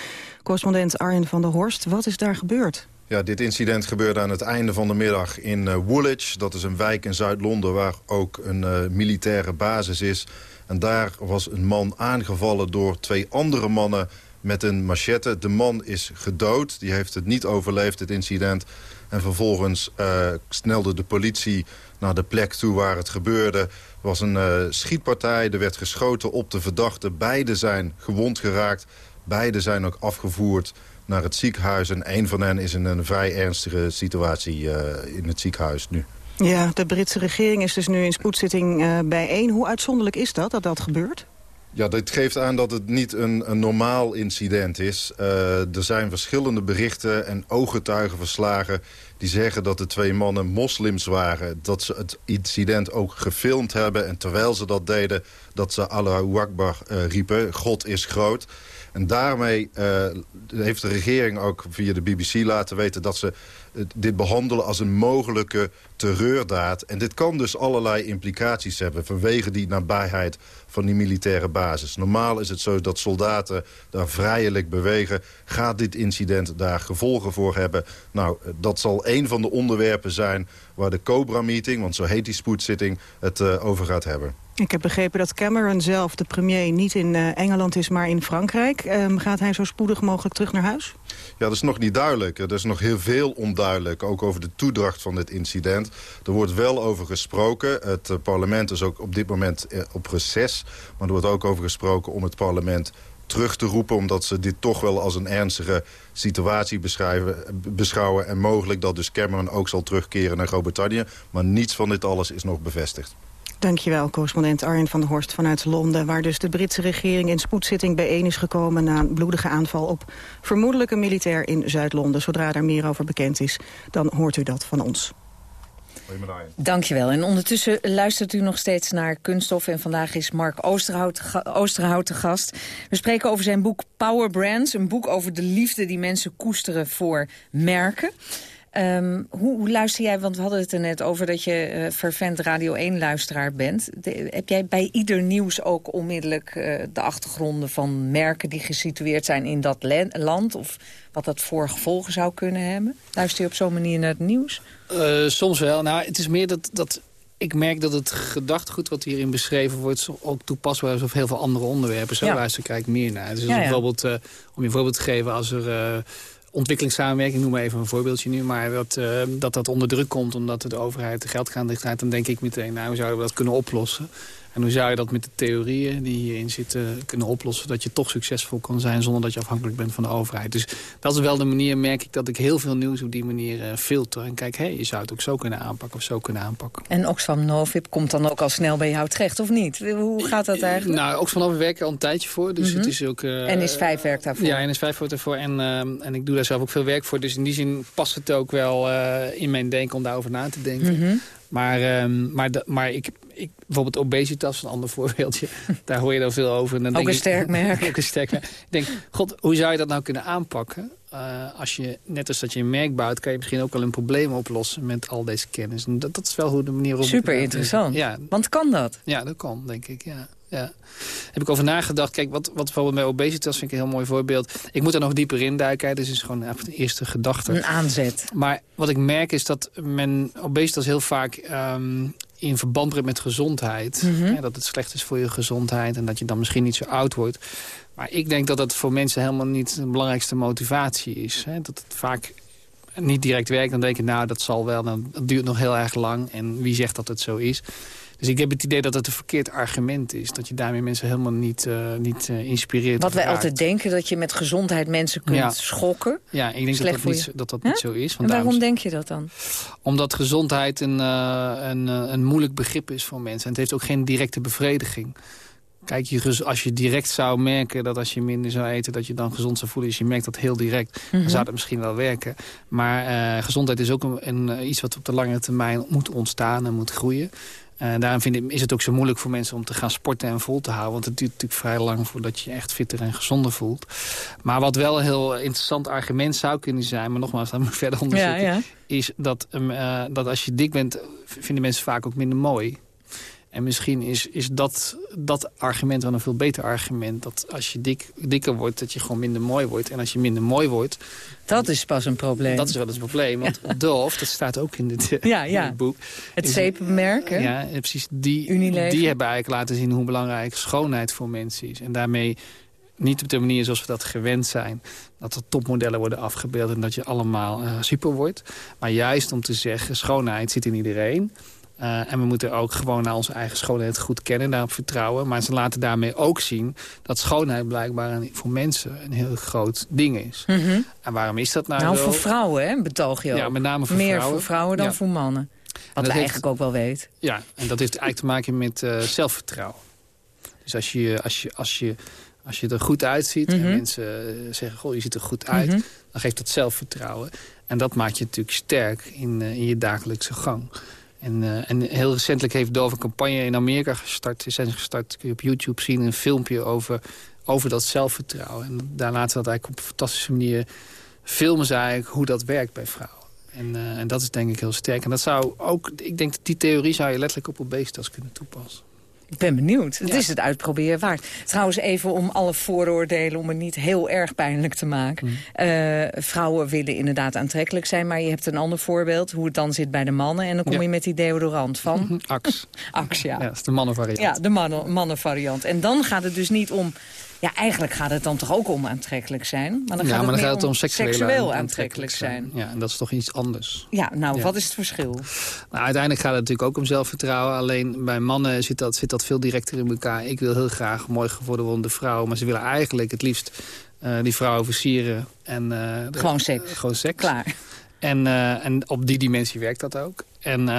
Correspondent Arjen van der Horst, wat is daar gebeurd? Ja, dit incident gebeurde aan het einde van de middag in eh, Woolwich. Dat is een wijk in Zuid-Londen waar ook een eh, militaire basis is. En daar was een man aangevallen door twee andere mannen met een machette. De man is gedood. Die heeft het niet overleefd, het incident. En vervolgens eh, snelde de politie naar de plek toe waar het gebeurde. Er was een schietpartij, er werd geschoten op de verdachte. Beiden zijn gewond geraakt. Beiden zijn ook afgevoerd naar het ziekenhuis. En een van hen is in een vrij ernstige situatie eh, in het ziekenhuis nu. Ja, de Britse regering is dus nu in spoedzitting eh, bijeen. Hoe uitzonderlijk is dat, dat dat gebeurt? Ja, dit geeft aan dat het niet een, een normaal incident is. Eh, er zijn verschillende berichten en ooggetuigenverslagen... die zeggen dat de twee mannen moslims waren. Dat ze het incident ook gefilmd hebben. En terwijl ze dat deden, dat ze Allahu Akbar riepen. God is groot. En daarmee eh, heeft de regering ook via de BBC laten weten... dat ze eh, dit behandelen als een mogelijke terreurdaad. En dit kan dus allerlei implicaties hebben... vanwege die nabijheid van die militaire basis. Normaal is het zo dat soldaten daar vrijelijk bewegen. Gaat dit incident daar gevolgen voor hebben? Nou, eh, dat zal een van de onderwerpen zijn... waar de Cobra-meeting, want zo heet die spoedzitting, het over gaat hebben. Ik heb begrepen dat Cameron zelf, de premier, niet in eh, Engeland is, maar in Frankrijk. Ehm, gaat hij zo spoedig mogelijk terug naar huis? Ja, dat is nog niet duidelijk. Er is nog heel veel onduidelijk, ook over de toedracht van dit incident. Er wordt wel over gesproken. Het eh, parlement is ook op dit moment eh, op reces. Maar er wordt ook over gesproken om het parlement terug te roepen... omdat ze dit toch wel als een ernstige situatie beschrijven, beschouwen... en mogelijk dat dus Cameron ook zal terugkeren naar Groot-Brittannië. Maar niets van dit alles is nog bevestigd. Dankjewel, correspondent Arjen van der Horst vanuit Londen... waar dus de Britse regering in spoedzitting bijeen is gekomen... na een bloedige aanval op vermoedelijk een militair in Zuid-Londen. Zodra daar meer over bekend is, dan hoort u dat van ons. Dankjewel. En ondertussen luistert u nog steeds naar Kunststof. En vandaag is Mark Oosterhout, Oosterhout te gast. We spreken over zijn boek Power Brands. Een boek over de liefde die mensen koesteren voor merken. Ehm, hoe, hoe luister jij, want we hadden het er net over dat je eh, fervent Radio 1-luisteraar bent. De- heb jij bij ieder nieuws ook onmiddellijk eh, de achtergronden van merken die gesitueerd zijn in dat land? Of wat dat voor gevolgen zou kunnen hebben? Luister je op zo'n manier naar het nieuws? Eh, soms wel. Nou, het is meer dat, dat ik merk dat het gedachtegoed wat hierin beschreven wordt... ook toepasbaar is op heel veel andere onderwerpen. Zo Ja. luister ik meer naar. Dus Ja, ja. bijvoorbeeld, om je een voorbeeld te geven... als er ontwikkelingssamenwerking, noem maar even een voorbeeldje nu... maar dat, eh, dat dat onder druk komt omdat de overheid de geld gaan dichtgaat... dan denk ik meteen, nou, zouden we dat kunnen oplossen? En hoe zou je dat met de theorieën die hierin zitten kunnen oplossen... dat je toch succesvol kan zijn zonder dat je afhankelijk bent van de overheid. Dus dat is wel de manier, merk ik, dat ik heel veel nieuws op die manier eh, filter. En kijk, hé, hey, je zou het ook zo kunnen aanpakken of zo kunnen aanpakken. En Oxfam Novib komt dan ook al snel bij jou terecht, of niet? Hoe gaat dat eigenlijk? Nou, Oxfam Novib werkt al een tijdje voor, dus Mhm. het is ook... eh, En is vijf werkt daarvoor? Ja, en is vijf werkt daarvoor. En, eh, en ik doe daar zelf ook veel werk voor. Dus in die zin past het ook wel in mijn denken om daarover na te denken. Mhm. Maar, ehm, maar ik, ik, bijvoorbeeld obesitas, een ander voorbeeldje. Daar hoor je dan veel over. En dan Ook denk een ik- sterk merk. ook een sterk merk. Ik denk, god, hoe zou je dat nou kunnen aanpakken? Eh, als je, net als dat je een merk bouwt, kan je misschien ook wel een probleem oplossen met al deze kennis. En dat, dat is wel hoe de manier ik Super interessant. Ja, Want kan dat? ja, dat kan, denk ik, ja. Ja. Heb ik over nagedacht. Kijk, wat, wat bijvoorbeeld bij obesitas vind ik een heel mooi voorbeeld. Ik moet er nog dieper in duiken. Dus is gewoon de eerste gedachte. Een aanzet. Maar wat ik merk is dat men obesitas heel vaak ehm, in verband brengt met gezondheid. Mhm. Dat het slecht is voor je gezondheid en dat je dan misschien niet zo oud wordt. Maar ik denk dat dat voor mensen helemaal niet de belangrijkste motivatie is. Hè. Dat het vaak niet direct werkt. Dan denk je, nou, dat zal wel. Dan, dat duurt nog heel erg lang. En wie zegt dat het zo is? Dus ik heb het idee dat het een verkeerd argument is. Dat je daarmee mensen helemaal niet, eh, niet eh, inspireert. Wat wij raakt. altijd denken, dat je met gezondheid mensen kunt Ja. schokken. Ja, ik denk dat dat, niet, dat, dat niet zo is. En waarom denk je dat dan? omdat gezondheid een, eh, een, een moeilijk begrip is voor mensen. En het heeft ook geen directe bevrediging. Kijk, je, als je direct zou merken dat als je minder zou eten... dat je dan gezond zou voelen. Dus je merkt dat heel direct. Dan Mhm. zou dat misschien wel werken. Maar gezondheid is ook een, een, iets wat op de lange termijn moet ontstaan en moet groeien. Eh, daarom vind ik, is het ook zo moeilijk voor mensen om te gaan sporten en vol te houden. Want het duurt natuurlijk vrij lang voordat je je echt fitter en gezonder voelt. Maar wat wel een heel interessant argument zou kunnen zijn... maar nogmaals, daar moet ik verder onderzoeken... Ja, ja. is dat, um, eh, dat als je dik bent, vinden mensen vaak ook minder mooi. En misschien is, is dat, dat argument wel een veel beter argument. Dat als je dik, dikker wordt, dat je gewoon minder mooi wordt. En als je minder mooi wordt... Dat is pas een probleem. Dat is wel eens een probleem. Want Dove, dat staat ook in dit, Ja, in ja. het boek. Het is- zeepmerk, hè? Ja, ja, precies. Die, Unilever. die hebben eigenlijk laten zien hoe belangrijk schoonheid voor mensen is. En daarmee niet op de manier zoals we dat gewend zijn. Dat er topmodellen worden afgebeeld en dat je allemaal eh, super wordt. Maar juist om te zeggen, schoonheid zit in iedereen. Eh, en we moeten ook gewoon naar onze eigen schoonheid goed kennen en daarop vertrouwen. Maar ze laten daarmee ook zien dat schoonheid blijkbaar een- voor mensen een heel groot ding is. Mhm. En waarom is dat nou, Nou, zo? voor vrouwen, hè, betoog je ook. Ja, met name voor Meer vrouwen. voor vrouwen dan Ja. voor mannen. Wat we heeft- eigenlijk ook wel weten. Ja, en dat heeft eigenlijk te maken met eh, zelfvertrouwen. Dus als je, als, je, als, je, als je er goed uitziet Mhm. en mensen eh, zeggen... goh, je ziet er goed uit, Mhm. dan geeft dat zelfvertrouwen. En dat maakt je natuurlijk sterk in, in je dagelijkse gang. En, eh, en heel recentelijk heeft Dove een campagne in Amerika gestart. Ze zijn gestart, kun je op YouTube zien, een filmpje over, over dat zelfvertrouwen. En daar laten ze dat eigenlijk op een fantastische manier filmen eigenlijk hoe dat werkt bij vrouwen. En, eh, en dat is denk ik heel sterk. En dat zou ook, ik denk dat die theorie zou je letterlijk op obesitas kunnen toepassen. Ik ben benieuwd. Het Ja. is het uitproberen waard. Trouwens, even om alle vooroordelen, om het niet heel erg pijnlijk te maken. Mm. Eh, vrouwen willen inderdaad aantrekkelijk zijn, maar je hebt een ander voorbeeld. Hoe het dan zit bij de mannen. En dan kom Ja. je met die deodorant van Ax. Ax, ja. Ja, dat is de mannenvariant. Ja, de mannen, mannenvariant. En dan gaat het dus niet om... Ja, eigenlijk gaat het dan toch ook om aantrekkelijk zijn? Maar dan ja, gaat maar het dan gaat het om seksueel, seksueel aan- aantrekkelijk zijn. Ja, en dat is toch iets anders. Ja, nou, Ja. wat is het verschil? Nou, uiteindelijk gaat het natuurlijk ook om zelfvertrouwen. Alleen bij mannen zit dat, zit dat veel directer in elkaar. Ik wil heel graag mooi geworden vrouw. Maar ze willen eigenlijk het liefst eh, die vrouw versieren. En, eh, Gewoon seks. eh, gewoon seks. Klaar. En, en op die dimensie werkt dat ook. En,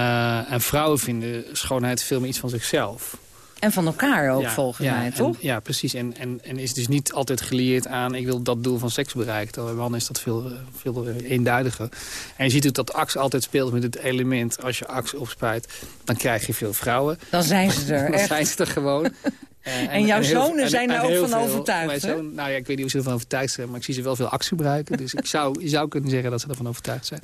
en vrouwen vinden schoonheid veel meer iets van zichzelf. En van elkaar ook, Ja, volgens ja, mij, en- toch? ja, precies. En, en, en is dus niet altijd gelieerd aan... ik wil dat doel van seks bereiken. Mannen is dat veel, eh, veel eh, eenduidiger. En je ziet ook dat Ax altijd speelt met het element... als je Ax opspuit, dan krijg je veel vrouwen. Dan zijn ze er, dan echt. zijn ze er gewoon. Eh, En jouw heel- zonen en- zijn er en ook heel van overtuigd, zoon- nou ja, ik weet niet of ze ervan overtuigd zijn... maar ik zie ze wel veel Ax gebruiken. dus ik zou, je zou kunnen zeggen dat ze ervan overtuigd zijn.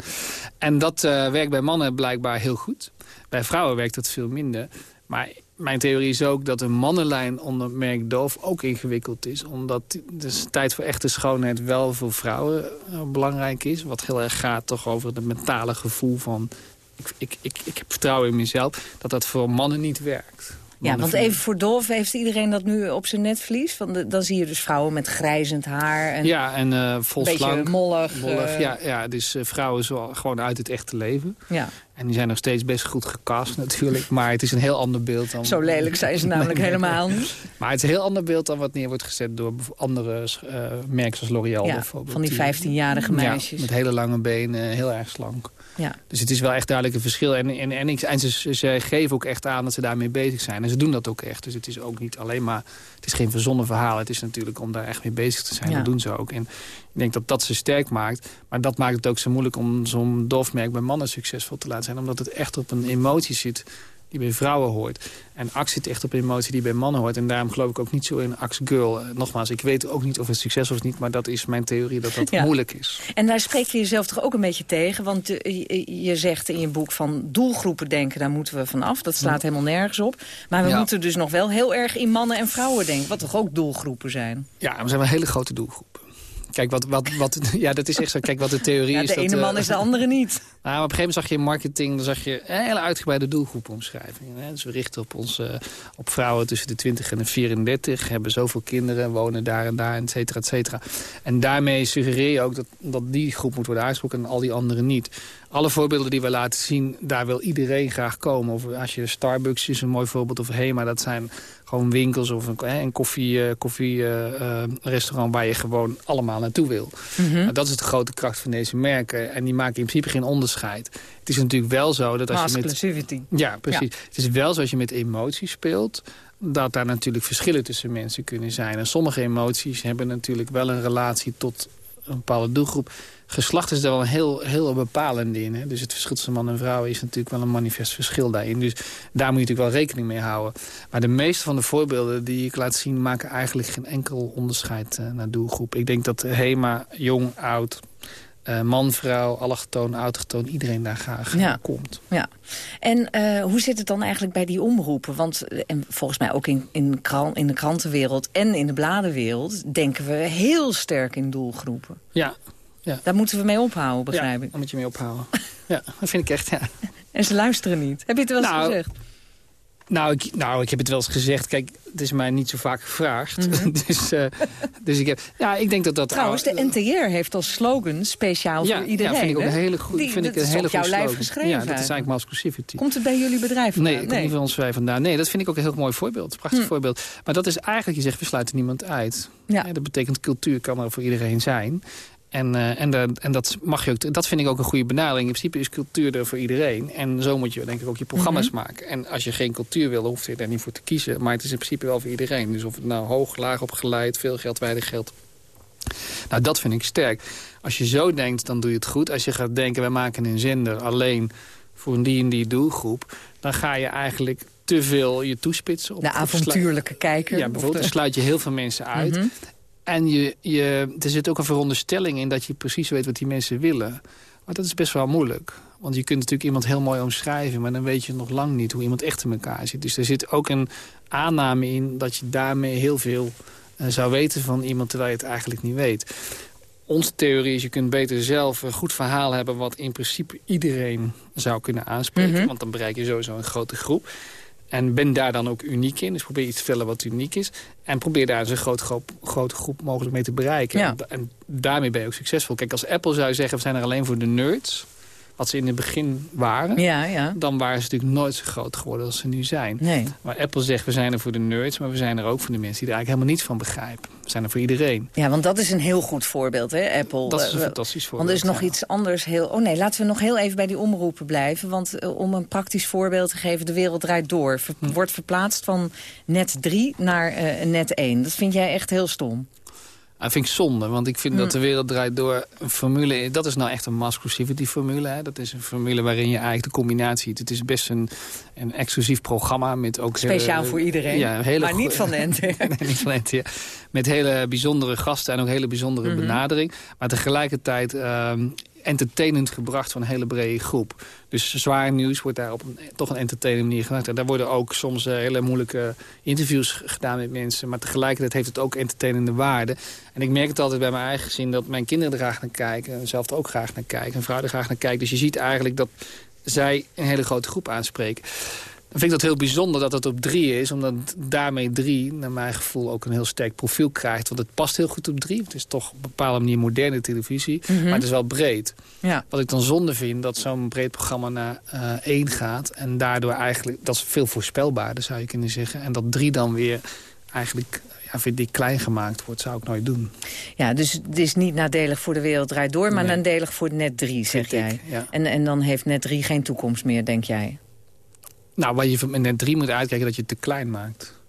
En dat werkt bij mannen blijkbaar heel goed. Bij vrouwen werkt dat veel minder. Maar mijn theorie is ook dat een mannenlijn onder merk Dove ook ingewikkeld is. Omdat de tijd voor echte schoonheid wel voor vrouwen eh, belangrijk is. Wat heel erg gaat toch over het mentale gevoel van... Ik, ik, ik, ik heb vertrouwen in mezelf. Dat dat voor mannen niet werkt. Ja, want even voor Dolf heeft iedereen dat nu op zijn netvlies. De, dan zie je dus vrouwen met grijzend haar. En ja, en eh vol beetje mollig, eh. ja, ja, dus vrouwen zo, gewoon uit het echte leven. Ja. En die zijn nog steeds best goed gecast natuurlijk. Maar het is een heel ander beeld dan... Zo lelijk zijn ze namelijk Nee, helemaal. Maar het is een heel ander beeld dan wat neer wordt gezet door andere eh, merken zoals L'Oreal Ja, bijvoorbeeld. van die 15-jarige meisjes. Ja, met hele lange benen, heel erg slank. Ja. Dus het is wel echt duidelijk een verschil. En, en, en, ik- en ze, ze geven ook echt aan dat ze daarmee bezig zijn. En ze doen dat ook echt. Dus het is ook niet alleen maar... Het is geen verzonnen verhaal. Het is natuurlijk om daar echt mee bezig te zijn. Ja. Dat doen ze ook. En ik denk dat dat ze sterk maakt. Maar dat maakt het ook zo moeilijk om zo'n dofmerk bij mannen succesvol te laten zijn. Omdat het echt op een emotie zit die bij vrouwen hoort. En Axe zit echt op een emotie die bij mannen hoort. En daarom geloof ik ook niet zo in Axe Girl. Eh, nogmaals, ik weet ook niet of het succes is of niet. Maar dat is mijn theorie dat dat Ja. moeilijk is. En daar spreek je jezelf toch ook een beetje tegen? Want eh, je, zegt in je boek van doelgroepen denken, daar moeten we vanaf. Dat slaat helemaal nergens op. Maar we Ja. moeten dus nog wel heel erg in mannen en vrouwen denken. Wat toch ook doelgroepen zijn? Ja, we zijn wel een hele grote doelgroep. Kijk, wat, wat, wat, ja, dat is echt zo. Kijk, wat de theorie Ja, is... de ene eh, man is de andere niet. Nou, maar op een gegeven moment zag je in marketing... dan zag je een hele uitgebreide doelgroepomschrijving. Hè? Dus we richten op, ons, eh, op vrouwen tussen de 20 en de 34... hebben zoveel kinderen, wonen daar en daar, et cetera, et cetera. En daarmee suggereer je ook dat, dat die groep moet worden aangesproken... en al die anderen niet. alle voorbeelden die we laten zien, daar wil iedereen graag komen. Of als je Starbucks is een mooi voorbeeld, of Hema, dat zijn gewoon winkels of een, een koffie, koffie uh, restaurant waar je gewoon allemaal naartoe wil. Mhm. dat is de grote kracht van deze merken. En die maken in principe geen onderscheid. Het is natuurlijk wel zo dat als je met... Ja, precies. Het is wel zo als je met emoties speelt dat daar natuurlijk verschillen tussen mensen kunnen zijn. En sommige emoties hebben natuurlijk wel een relatie tot een bepaalde doelgroep. Geslacht is daar wel een heel, heel bepalend in. Hè? Dus het verschil tussen man en vrouw is natuurlijk wel een manifest verschil daarin. Dus daar moet je natuurlijk wel rekening mee houden. Maar de meeste van de voorbeelden die ik laat zien... maken eigenlijk geen enkel onderscheid uh, naar doelgroep. Ik denk dat HEMA, jong, oud, uh, man, vrouw, allochtoon, autochtoon, iedereen daar graag ja. komt. Ja. En uh, hoe zit het dan eigenlijk bij die omroepen? Want en volgens mij ook in, in, kran, in de krantenwereld en in de bladenwereld... denken we heel sterk in doelgroepen. Ja. ja. Daar moeten we mee ophouden, begrijp ja, ik. daar moet je mee ophouden. ja, dat vind ik echt, ja. En ze luisteren niet. Heb je het wel eens nou, gezegd? Nou ik, nou, ik heb het wel eens gezegd. Kijk, het is mij niet zo vaak gevraagd. Mm -hmm. dus, uh, dus ik heb... Ja, ik denk dat dat... Trouwens, de NTR heeft als slogan speciaal ja, voor iedereen. Ja, vind ik ook een hele goede vind dat ik een is hele goede lijf slogan. geschreven. Ja, dat is eigenlijk Mascosivity. Komt het bij jullie bedrijf Nee, het komt niet van ons wij vandaan. Nee, dat vind ik ook een heel mooi voorbeeld. Prachtig Hm. voorbeeld. Maar dat is eigenlijk, je zegt, we sluiten niemand uit. Ja. dat betekent cultuur kan er voor iedereen zijn. En, uh, en, de, en dat, mag je ook, dat vind ik ook een goede benadering. In principe is cultuur er voor iedereen. En zo moet je denk ik ook je programma's Mhm. maken. En als je geen cultuur wil, hoef je daar niet voor te kiezen. Maar het is in principe wel voor iedereen. Dus of het nou hoog, laag opgeleid, veel geld, weinig geld. Nou, dat vind ik sterk. Als je zo denkt, dan doe je het goed. Als je gaat denken, wij maken een zender alleen voor een die en die doelgroep... dan ga je eigenlijk te veel je toespitsen. Op, De avontuurlijke kijker. Ja, bijvoorbeeld. Dan sluit je heel veel mensen uit. Mhm. En je, je, er zit ook een veronderstelling in dat je precies weet wat die mensen willen. Maar dat is best wel moeilijk. Want je kunt natuurlijk iemand heel mooi omschrijven... maar dan weet je nog lang niet hoe iemand echt in elkaar zit. Dus er zit ook een aanname in dat je daarmee heel veel uh, zou weten van iemand... terwijl je het eigenlijk niet weet. Onze theorie is, je kunt beter zelf een goed verhaal hebben... wat in principe iedereen zou kunnen aanspreken. Mhm. Want dan bereik je sowieso een grote groep. En ben daar dan ook uniek in. Dus probeer iets te vertellen wat uniek is. En probeer daar zo'n groot, groot, grote groep mogelijk mee te bereiken. Ja. En, en daarmee ben je ook succesvol. Kijk, als Apple zou zeggen, we zijn er alleen voor de nerds... wat ze in het begin waren... Ja, ja. dan waren ze natuurlijk nooit zo groot geworden als ze nu zijn. Nee. Maar Apple zegt, we zijn er voor de nerds... maar we zijn er ook voor de mensen die er eigenlijk helemaal niets van begrijpen. We zijn er voor iedereen. Ja, want dat is een heel goed voorbeeld, hè, Apple. Dat is een Eh, fantastisch Want er is voorbeeld, nog ja. iets anders heel... Oh nee, laten we nog heel even bij die omroepen blijven. Want eh, om een praktisch voorbeeld te geven... De Wereld Draait Door ver- Hm. wordt verplaatst van net 3 naar eh, net 1. Dat vind jij echt heel stom. Dat vind ik zonde, want ik vind Mm. dat de wereld draait door een formule. Dat is nou echt een masclusivity formule. Hè. Dat is een formule waarin je eigenlijk de combinatie ziet. Het is best een, een exclusief programma met ook... Speciaal hele- voor iedereen, Ja, hele maar niet van de NTR. nee, niet van de NTR. Met hele bijzondere gasten en ook hele bijzondere Mhm. benadering. Maar tegelijkertijd ehm entertainend gebracht van een hele brede groep. Dus zwaar nieuws wordt daar op toch een entertainende manier gemaakt. En daar worden ook soms eh, hele moeilijke interviews gedaan met mensen. Maar tegelijkertijd heeft het ook entertainende waarde. En ik merk het altijd bij mijn eigen gezin dat mijn kinderen er graag naar kijken. En zelf er ook graag naar kijken. En vrouw er graag naar kijkt. Dus je ziet eigenlijk dat zij een hele grote groep aanspreken. Dan vind ik dat heel bijzonder dat het op drie is. Omdat daarmee drie, naar mijn gevoel, ook een heel sterk profiel krijgt. Want het past heel goed op drie. Het is toch op een bepaalde manier moderne televisie. Mhm. Maar het is wel breed. Ja. Wat ik dan zonde vind, dat zo'n breed programma naar eh, één gaat. En daardoor eigenlijk, dat is veel voorspelbaarder zou je kunnen zeggen. En dat drie dan weer eigenlijk, ja, vind ik, klein gemaakt wordt. Zou ik nooit doen. Ja, dus het is niet nadelig voor de Wereld Draait Door... maar Nee. nadelig voor net 3, zeg ik, jij. ja. En, en dan heeft net 3 geen toekomst meer, denk jij? Nou, waar je van net drie moet uitkijken dat je het te klein maakt.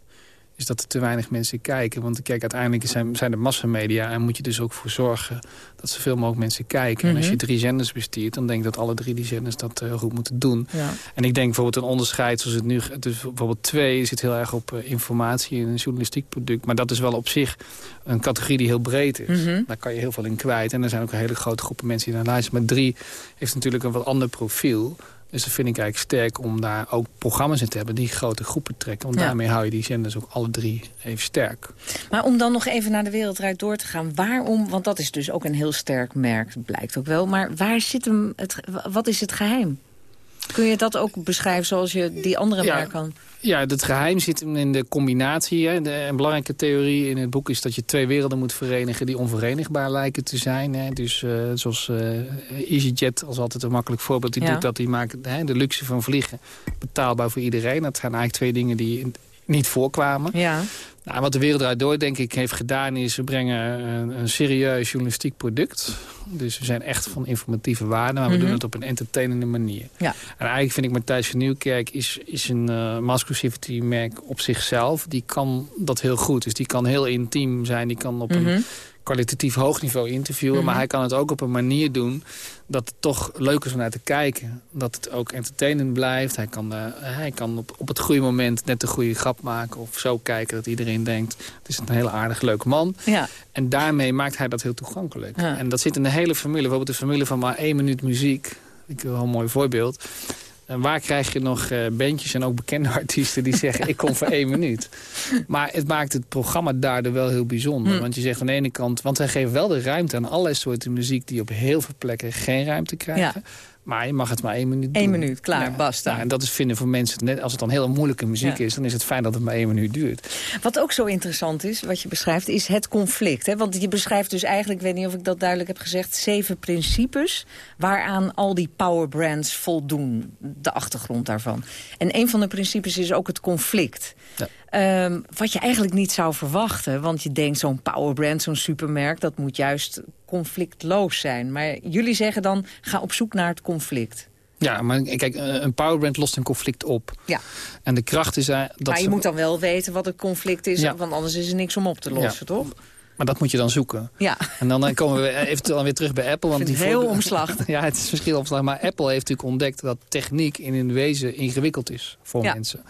Is dat er te weinig mensen kijken. Want kijk, uiteindelijk zijn, zijn er massamedia... en moet je dus ook voor zorgen dat zoveel mogelijk mensen kijken. En als je Mhm. drie zenders bestiert... dan denk ik dat alle drie die zenders dat eh, goed moeten doen. Ja. En ik denk bijvoorbeeld een onderscheid zoals het nu... Dus bijvoorbeeld twee zit heel erg op eh, informatie en een journalistiek product. Maar dat is wel op zich een categorie die heel breed is. Mhm. Daar kan je heel veel in kwijt. En er zijn ook een hele grote groepen mensen die naar luisteren. Maar drie heeft natuurlijk een wat ander profiel... Dus dat vind ik eigenlijk sterk om daar ook programma's in te hebben... die grote groepen trekken. Want Ja. daarmee hou je die zenders ook alle drie even sterk. Maar om dan nog even naar de Wereld Draait Door te gaan... waarom, want dat is dus ook een heel sterk merk, blijkt ook wel... maar waar zit hem het, wat is het geheim? Kun je dat ook beschrijven zoals je die andere Ja. kan? Ja, het geheim zit hem in de combinatie. Hè. De, een belangrijke theorie in het boek is dat je twee werelden moet verenigen... die onverenigbaar lijken te zijn. Hè. Dus eh, zoals eh, EasyJet als altijd een makkelijk voorbeeld. Die Ja. doet dat, die maakt hè, de luxe van vliegen betaalbaar voor iedereen. Dat zijn eigenlijk twee dingen die niet voorkwamen. Ja. Nou, wat de wereld eruit door, denk ik, heeft gedaan... is we brengen een, een serieus journalistiek product. Dus we zijn echt van informatieve waarde... maar we Mhm. doen het op een entertainende manier. Ja. En eigenlijk vind ik Matthijs van Nieuwkerk... is, is een uh, masculinity merk op zichzelf. Die kan dat heel goed. Dus die kan heel intiem zijn. Die kan op Mhm. een kwalitatief hoog niveau interviewen. Mhm. Maar hij kan het ook op een manier doen dat het toch leuk is om naar te kijken. Dat het ook entertainend blijft. Hij kan, uh, hij kan op, op het goede moment net de goede grap maken. Of zo kijken dat iedereen denkt... het is een hele aardig leuke man. Ja. En daarmee maakt hij dat heel toegankelijk. Ja. En dat zit in de hele familie. Bijvoorbeeld de familie van maar één minuut muziek. Ik wil een mooi voorbeeld. En waar krijg je nog uh, bandjes en ook bekende artiesten die zeggen... ik kom voor één minuut. Maar het maakt het programma daardoor wel heel bijzonder. Hm. Want je zegt aan de ene kant... want zij geven wel de ruimte aan allerlei soorten muziek... die op heel veel plekken geen ruimte krijgen. Ja. Maar je mag het maar één minuut Eén doen. minuut, klaar, Ja. basta. Ja, en dat is vinden voor mensen... Net als het dan heel moeilijke muziek Ja. is... dan is het fijn dat het maar één minuut duurt. Wat ook zo interessant is, wat je beschrijft, is het conflict. Hè? Want je beschrijft dus eigenlijk, ik weet niet of ik dat duidelijk heb gezegd... zeven principes waaraan al die powerbrands voldoen. De achtergrond daarvan. En een van de principes is ook het conflict. Ja. Ehm, wat je eigenlijk niet zou verwachten. Want je denkt, zo'n powerbrand, zo'n supermerk... dat moet juist conflictloos zijn. Maar jullie zeggen dan, ga op zoek naar het conflict. Ja, maar kijk, eh, een powerbrand lost een conflict op. Ja. En de kracht is... eh, dat maar je ze- moet dan wel weten wat het conflict is... Ja. want anders is er niks om op te lossen, Ja. toch? Maar dat moet je dan zoeken. Ja. En dan eh, komen we eventueel weer terug bij Apple. Want die heel voor- omslachtig. ja, het is verschil omslag. Maar Apple heeft natuurlijk ontdekt dat techniek in een wezen ingewikkeld is voor Ja. mensen.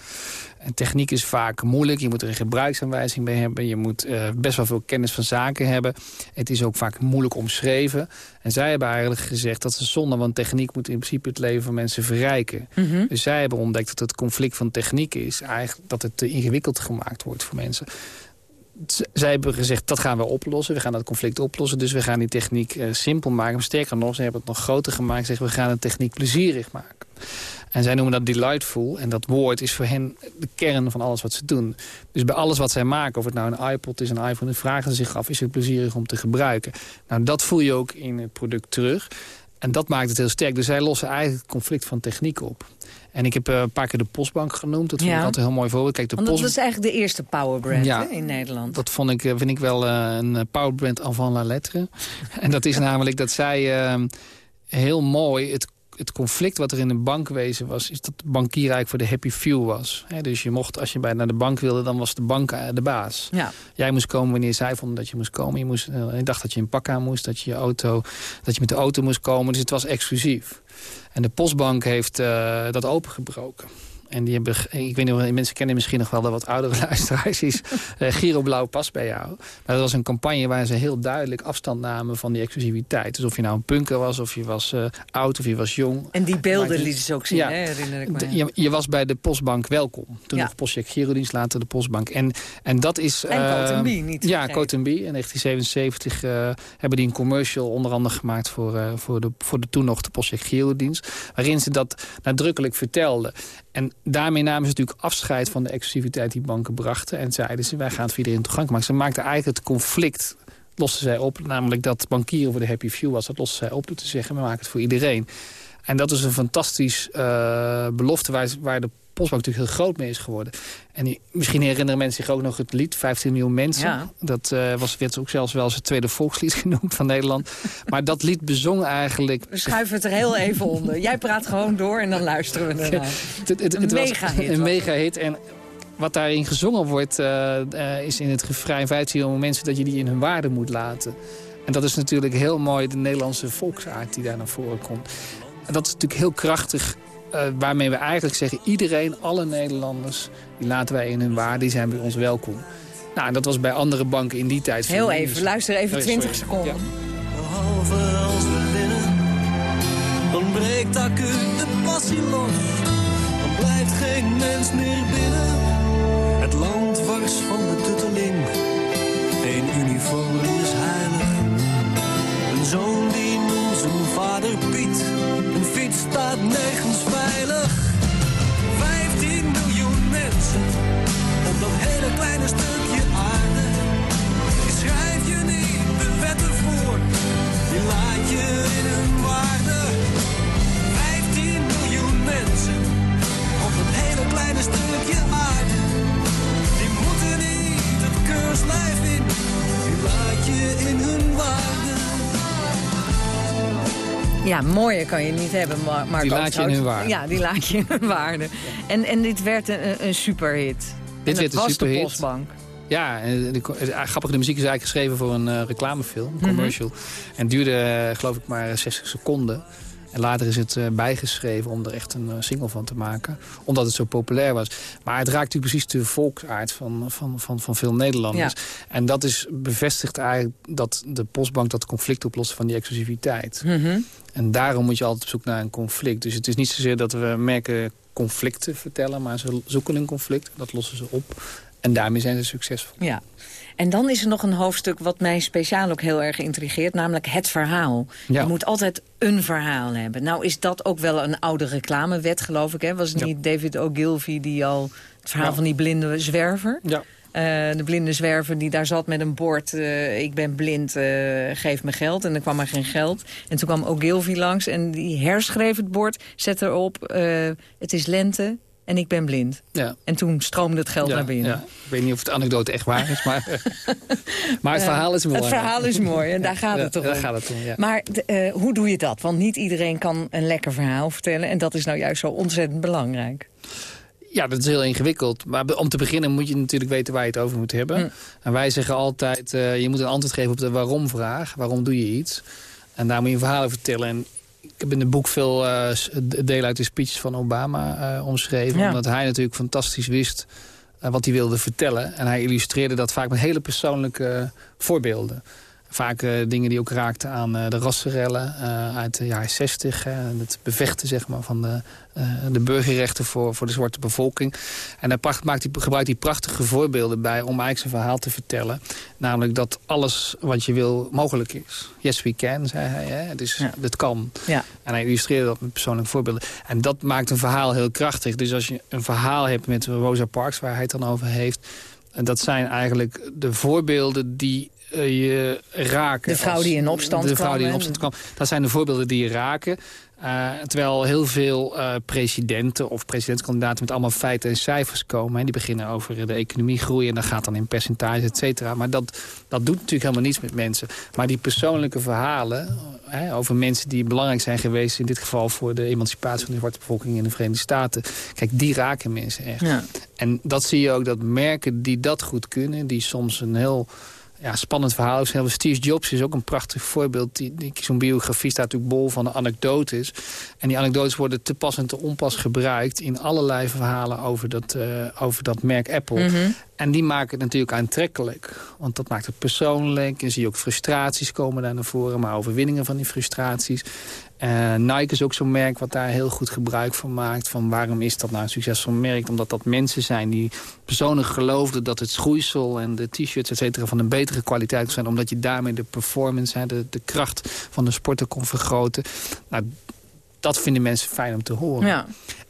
En techniek is vaak moeilijk. Je moet er een gebruiksaanwijzing bij hebben. Je moet eh, best wel veel kennis van zaken hebben. Het is ook vaak moeilijk omschreven. En zij hebben eigenlijk gezegd dat ze zonder... want techniek moet in principe het leven van mensen verrijken. Mhm. Dus zij hebben ontdekt dat het conflict van techniek is... eigenlijk dat het te ingewikkeld gemaakt wordt voor mensen. Zij hebben gezegd, dat gaan we oplossen. We gaan dat conflict oplossen. Dus we gaan die techniek eh, simpel maken. Sterker nog, ze hebben het nog groter gemaakt. Zeggen, we gaan de techniek plezierig maken. En zij noemen dat delightful. En dat woord is voor hen de kern van alles wat ze doen. Dus bij alles wat zij maken, of het nou een iPod is, een iPhone... vragen ze zich af, is het plezierig om te gebruiken? Nou, dat voel je ook in het product terug. En dat maakt het heel sterk. Dus zij lossen eigenlijk het conflict van techniek op. En ik heb eh, een paar keer de Postbank genoemd. Dat vind Ja. ik altijd een heel mooi voorbeeld. Kijk, de Want dat Post... is eigenlijk de eerste powerbrand Ja. in Nederland. Dat vond ik, eh, vind ik wel eh, een powerbrand avant la lettre. en dat is namelijk dat zij eh, heel mooi... Het, het conflict wat er in een bankwezen was... is dat de bankier eigenlijk voor de happy few was. Dus je mocht, als je bij naar de bank wilde... dan was de bank de baas. Ja. Jij moest komen wanneer zij vonden dat je moest komen. Je, moest, je dacht dat je een pak aan moest, dat je, je auto, dat je met de auto moest komen. Dus het was exclusief. En de postbank heeft eh, dat opengebroken. En die hebben, ik weet niet, of mensen kennen misschien nog wel de wat oudere luisteraars. Is eh, Giro Blauw pas bij jou. Maar dat was een campagne waar ze heel duidelijk afstand namen van die exclusiviteit. Dus of je nou een punker was, of je was eh, oud, of je was jong. En die beelden lieten ze ook zien, Ja. hè, herinner ik me. Je, je was bij de postbank welkom. Toen Ja. nog postcheck Girodienst, later de postbank. En, en dat is... En Cotenby, niet Ja. Cotenby. In 1977 eh, hebben die een commercial onder andere gemaakt... voor, voor, de, voor de toen nog de postcheck Girodienst. Waarin ze dat nadrukkelijk vertelden. En daarmee namen ze natuurlijk afscheid van de exclusiviteit die banken brachten. En zeiden ze, wij gaan het voor iedereen toegankelijk maken. Ze maakten eigenlijk het conflict losten zij op. Namelijk dat bankieren voor de happy few was. Dat losten zij op door te zeggen, we maken het voor iedereen. En dat is een fantastisch eh, belofte waar de Postbank natuurlijk heel groot mee is geworden. En misschien herinneren mensen zich ook nog het lied 15 miljoen mensen. Ja. Dat eh, was, werd ook zelfs wel eens het tweede volkslied genoemd van Nederland. maar dat lied bezong eigenlijk... We schuiven het er heel even onder. Jij praat gewoon door en dan luisteren we ernaar. Het, het, het, Een het. mega-hit. En wat daarin gezongen wordt, eh, eh, is in het refrein 15 miljoen mensen... dat je die in hun waarde moet laten. En dat is natuurlijk heel mooi de Nederlandse volksaard die daar naar voren komt. En dat is natuurlijk heel krachtig... eh, waarmee we eigenlijk zeggen, iedereen, alle Nederlanders... die laten wij in hun waarde, die zijn bij ons welkom. Nou, en dat was bij andere banken in die tijd... Heel even, luister even Oh, 20 sorry. seconden. Behalve als we winnen, dan breekt acuut de passie los. Dan blijft geen mens meer binnen. Het land wars van de tutteling. Eén uniform is heilig. Een zoon die noemt zijn vader Piet. Staat nergens veilig. 15 miljoen mensen op dat hele kleine stukje aarde. Die schrijf je niet de wetten voor, je laat je in hun waarde. 15 miljoen mensen op dat hele kleine stukje aarde. Die moeten niet het keurslijf in, je laat je in hun waarde. Ja, mooier kan je niet hebben, maar Marco Die laat je in hun waarde. Ja, die laat je in hun waarde. En, en dit werd een, een superhit. Dit werd een was superhit. de Postbank. Ja, en de, de- eh, grappig, de muziek is eigenlijk geschreven voor een eh, reclamefilm, Mhm. een commercial. En duurde, eh, geloof ik, maar 60 seconden. En later is het eh, bijgeschreven om er echt een eh, single van te maken. Omdat het zo populair was. Maar het raakt natuurlijk precies de volksaard van, van, van, van veel Nederlanders. En dat is bevestigt eigenlijk dat de postbank dat conflict oplost van die exclusiviteit. Mhm. En daarom moet je altijd op zoek naar een conflict. Dus het is niet zozeer dat we merken conflicten vertellen... maar ze zoeken een conflict, dat lossen ze op. En daarmee zijn ze succesvol. Ja. En dan is er nog een hoofdstuk wat mij speciaal ook heel erg intrigeert. Namelijk het verhaal. Ja. Je moet altijd een verhaal hebben. Nou is dat ook wel een oude reclamewet, geloof ik. Hè? Was het niet David Ogilvy die al het verhaal Ja. van die blinde zwerver... Ja. Eh, de blinde zwerver die daar zat met een bord... eh, ik ben blind, eh, geef me geld. En er kwam maar geen geld. En toen kwam Ogilvy langs en die herschreef het bord. Zette erop, het is lente en ik ben blind. Ja. En toen stroomde het geld Ja, naar binnen. ja. Ik weet niet of de anekdote echt waar is, maar, maar het verhaal is mooi. Het verhaal is mooi en daar gaat het toch daar om. gaat het om, ja. Maar eh, hoe doe je dat? Want niet iedereen kan een lekker verhaal vertellen. En dat is nou juist zo ontzettend belangrijk. Ja, dat is heel ingewikkeld. Maar om te beginnen moet je natuurlijk weten waar je het over moet hebben. Mm. En wij zeggen altijd, eh, je moet een antwoord geven op de waarom-vraag. Waarom doe je iets? En daar moet je een verhaal over vertellen. En ik heb in het boek veel eh, delen uit de speeches van Obama eh, omschreven. Ja. Omdat hij natuurlijk fantastisch wist eh, wat hij wilde vertellen. En hij illustreerde dat vaak met hele persoonlijke voorbeelden. Vaak eh, dingen die ook raakten aan eh, de rassenrellen eh, uit de jaren 60. en het bevechten zeg maar, van de, de burgerrechten voor, voor de zwarte bevolking. En daar pracht, maakt hij, gebruikt hij prachtige voorbeelden bij om eigenlijk zijn verhaal te vertellen. Namelijk dat alles wat je wil mogelijk is. Yes, we can, zei hij. Hè? Dus het kan. Ja. En hij illustreerde dat met persoonlijke voorbeelden. En dat maakt een verhaal heel krachtig. Dus als je een verhaal hebt met Rosa Parks, waar hij het dan over heeft... en dat zijn eigenlijk de voorbeelden die je raken. De vrouw als- die in opstand De vrouw kwam, die in opstand kwam. Dat zijn de voorbeelden die je raken. Eh, terwijl heel veel eh, presidenten of presidentskandidaten met allemaal feiten en cijfers komen. Hè. Die beginnen over de economie groeien en dat gaat dan in percentage, et cetera. Maar dat, dat doet natuurlijk helemaal niets met mensen. Maar die persoonlijke verhalen hè, over mensen die belangrijk zijn geweest... in dit geval voor de emancipatie van de zwarte bevolking in de Verenigde Staten. Kijk, die raken mensen echt. Ja. En dat zie je ook, dat merken die dat goed kunnen... die soms een heel ja, spannend verhaal. Steve Jobs is ook een prachtig voorbeeld. Die, die, Zo'n biografie staat natuurlijk bol van de anekdotes. En die anekdotes worden te pas en te onpas gebruikt... in allerlei verhalen over dat, eh, over dat merk Apple. Mhm. En die maken het natuurlijk aantrekkelijk. Want dat maakt het persoonlijk. En zie je ook frustraties komen daar naar voren. Maar overwinningen van die frustraties. Eh, Nike is ook zo'n merk wat daar heel goed gebruik van maakt. Van waarom is dat nou een succesvol merk? Omdat dat mensen zijn die persoonlijk geloofden dat het schoeisel en de t-shirts et cetera, van een betere kwaliteit zijn. Omdat je daarmee de performance, hè, de, de kracht van de sporter kon vergroten. Nou, dat vinden mensen fijn om te horen. Ja.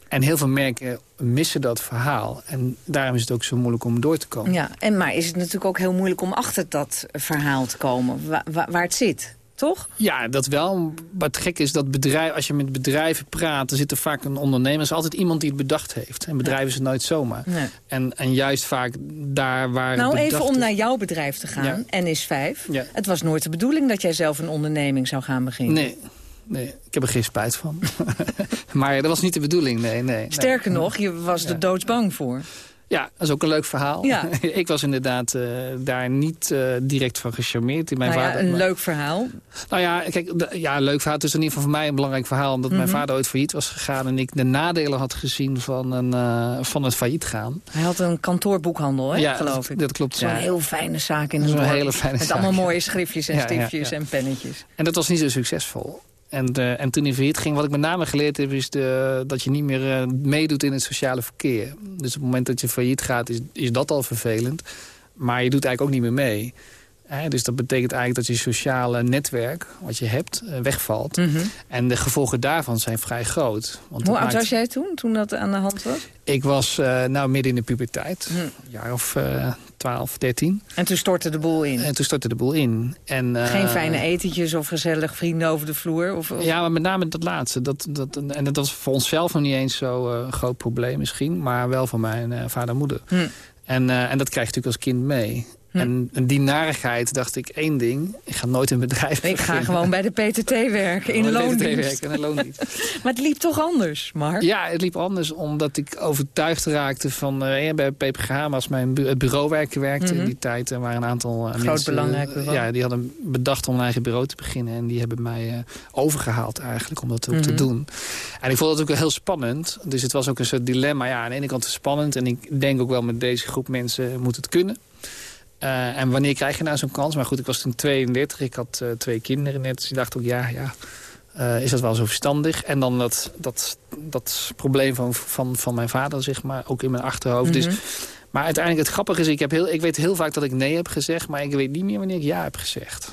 En heel veel merken missen dat verhaal. En daarom is het ook zo moeilijk om door te komen. Ja, en maar is het natuurlijk ook heel moeilijk om achter dat verhaal te komen. Wa- wa- waar het zit, toch? Ja, dat wel. Maar het gekke is dat bedrijf, als je met bedrijven praat... dan zit er vaak een ondernemer. Er is altijd iemand die het bedacht heeft. En bedrijven zijn nooit zomaar. Nee. En, en juist vaak daar waar Nou, even om is- naar jouw bedrijf te gaan, NS5. Ja. Het was nooit de bedoeling dat jij zelf een onderneming zou gaan beginnen. Nee, nee, ik heb er geen spijt van. maar dat was niet de bedoeling, nee. nee, nee. Sterker nog, je was er doodsbang voor. Ja, dat is ook een leuk verhaal. Ja. ik was inderdaad eh, daar niet eh, direct van gecharmeerd. In mijn nou ja, vader, een leuk verhaal. Nou ja, kijk, ja, een leuk verhaal. Het is in ieder geval voor mij een belangrijk verhaal. Omdat mijn Mhm. vader ooit failliet was gegaan. En ik de nadelen had gezien van, een, eh, van het failliet gaan. Hij had een kantoorboekhandel, hè, Ja, geloof ik. dat klopt, Zo'n ja. heel fijne zaak in een hele fijne Met zaak, allemaal ja. mooie schriftjes en Ja, ja, stiftjes ja. en pennetjes. En dat was niet zo succesvol. En, eh, en toen hij failliet ging, wat ik met name geleerd heb... is de, dat je niet meer eh, meedoet in het sociale verkeer. Dus op het moment dat je failliet gaat, is, is dat al vervelend. Maar je doet eigenlijk ook niet meer mee. Dus dat betekent eigenlijk dat je sociale netwerk, wat je hebt, eh, wegvalt. Mhm. En de gevolgen daarvan zijn vrij groot. Want Hoe oud maakt- was jij toen, toen dat aan de hand was? Ik was eh, nou midden in de puberteit. Hm. Een jaar of 12, 13. En toen stortte de boel in? En toen stortte de boel in. En, eh, Geen fijne etentjes of gezellig vrienden over de vloer? Of, of- Ja, maar met name dat laatste. Dat, dat, en dat was voor onszelf nog niet eens zo eh, een groot probleem misschien. Maar wel voor mijn eh, vader en moeder. Hm. En, en dat krijg je natuurlijk als kind mee. En, en die narigheid dacht ik één ding. Ik ga nooit een bedrijf Ik ga gewoon bij de PTT werken, in de PTT loondienst. werken, in loondienst. maar het liep toch anders, Mark? Ja, het liep anders omdat ik overtuigd raakte van... ja, bij PPGH was mijn bu het bureau waar ik werkte Mhm. in die tijd. Er waren een aantal eh, Groot mensen... belangrijk eh, bureau. Ja, die hadden bedacht om een eigen bureau te beginnen. En die hebben mij eh, overgehaald eigenlijk om dat ook te Mhm. doen. En ik vond het ook heel spannend. Dus het was ook een soort dilemma. Ja, aan de ene kant spannend. En ik denk ook wel met deze groep mensen moet het kunnen. Eh, en wanneer krijg je nou zo'n kans? Maar goed, ik was toen 32. Ik had eh, twee kinderen net. Dus ik dacht ook, ja, ja. eh, is dat wel zo verstandig? En dan dat, dat, dat probleem van, van, van mijn vader, zeg maar, ook in mijn achterhoofd. Mhm. Dus, maar uiteindelijk, het grappige is, ik, heb heel, ik weet heel vaak dat ik nee heb gezegd... maar ik weet niet meer wanneer ik ja heb gezegd.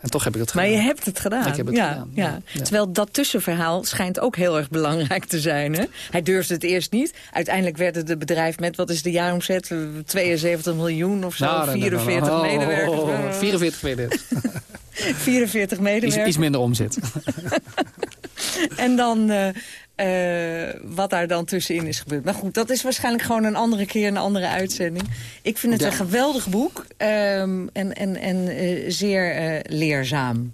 En toch heb ik het Maar gedaan. je hebt het gedaan. Ik heb het ja, gedaan, Ja. ja. Ja. Terwijl dat tussenverhaal schijnt ook heel erg belangrijk te zijn. Hè? Hij durfde het eerst niet. Uiteindelijk werd het een bedrijf met, wat is de jaaromzet? 72 miljoen of zo, Nou, nee, nee, nee, 44 oh, medewerkers. oh, oh, 44 medewerkers. 44 Iets, medewerkers. iets minder omzet. En dan eh, eh, wat daar dan tussenin is gebeurd. Maar goed, dat is waarschijnlijk gewoon een andere keer, een andere uitzending. Ik vind het Ja. een geweldig boek ehm, en, en, en eh, zeer eh, leerzaam.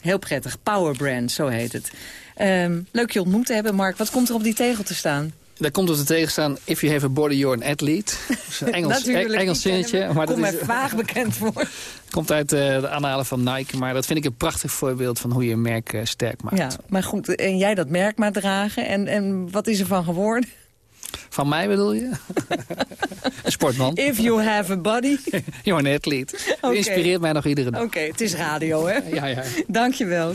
Heel prettig. Power Brand, zo heet het. Ehm, leuk je ontmoet te hebben, Mark. Wat komt er op die tegel te staan? Daar komt op de tegenstaan, if you have a body, you're an athlete. Dat is een Engels, Engels zinnetje. Maar dat is, mij vaag bekend voor. komt uit eh, de aanhalen van Nike. Maar dat vind ik een prachtig voorbeeld van hoe je een merk eh, sterk maakt. Ja, maar goed, en jij dat merk maar dragen. En, en wat is er van geworden? Van mij bedoel je? een sportman. If you have a body. You're an athlete. Inspireert mij nog iedere dag. Oké, het is radio, hè? Ja, ja. Dankjewel.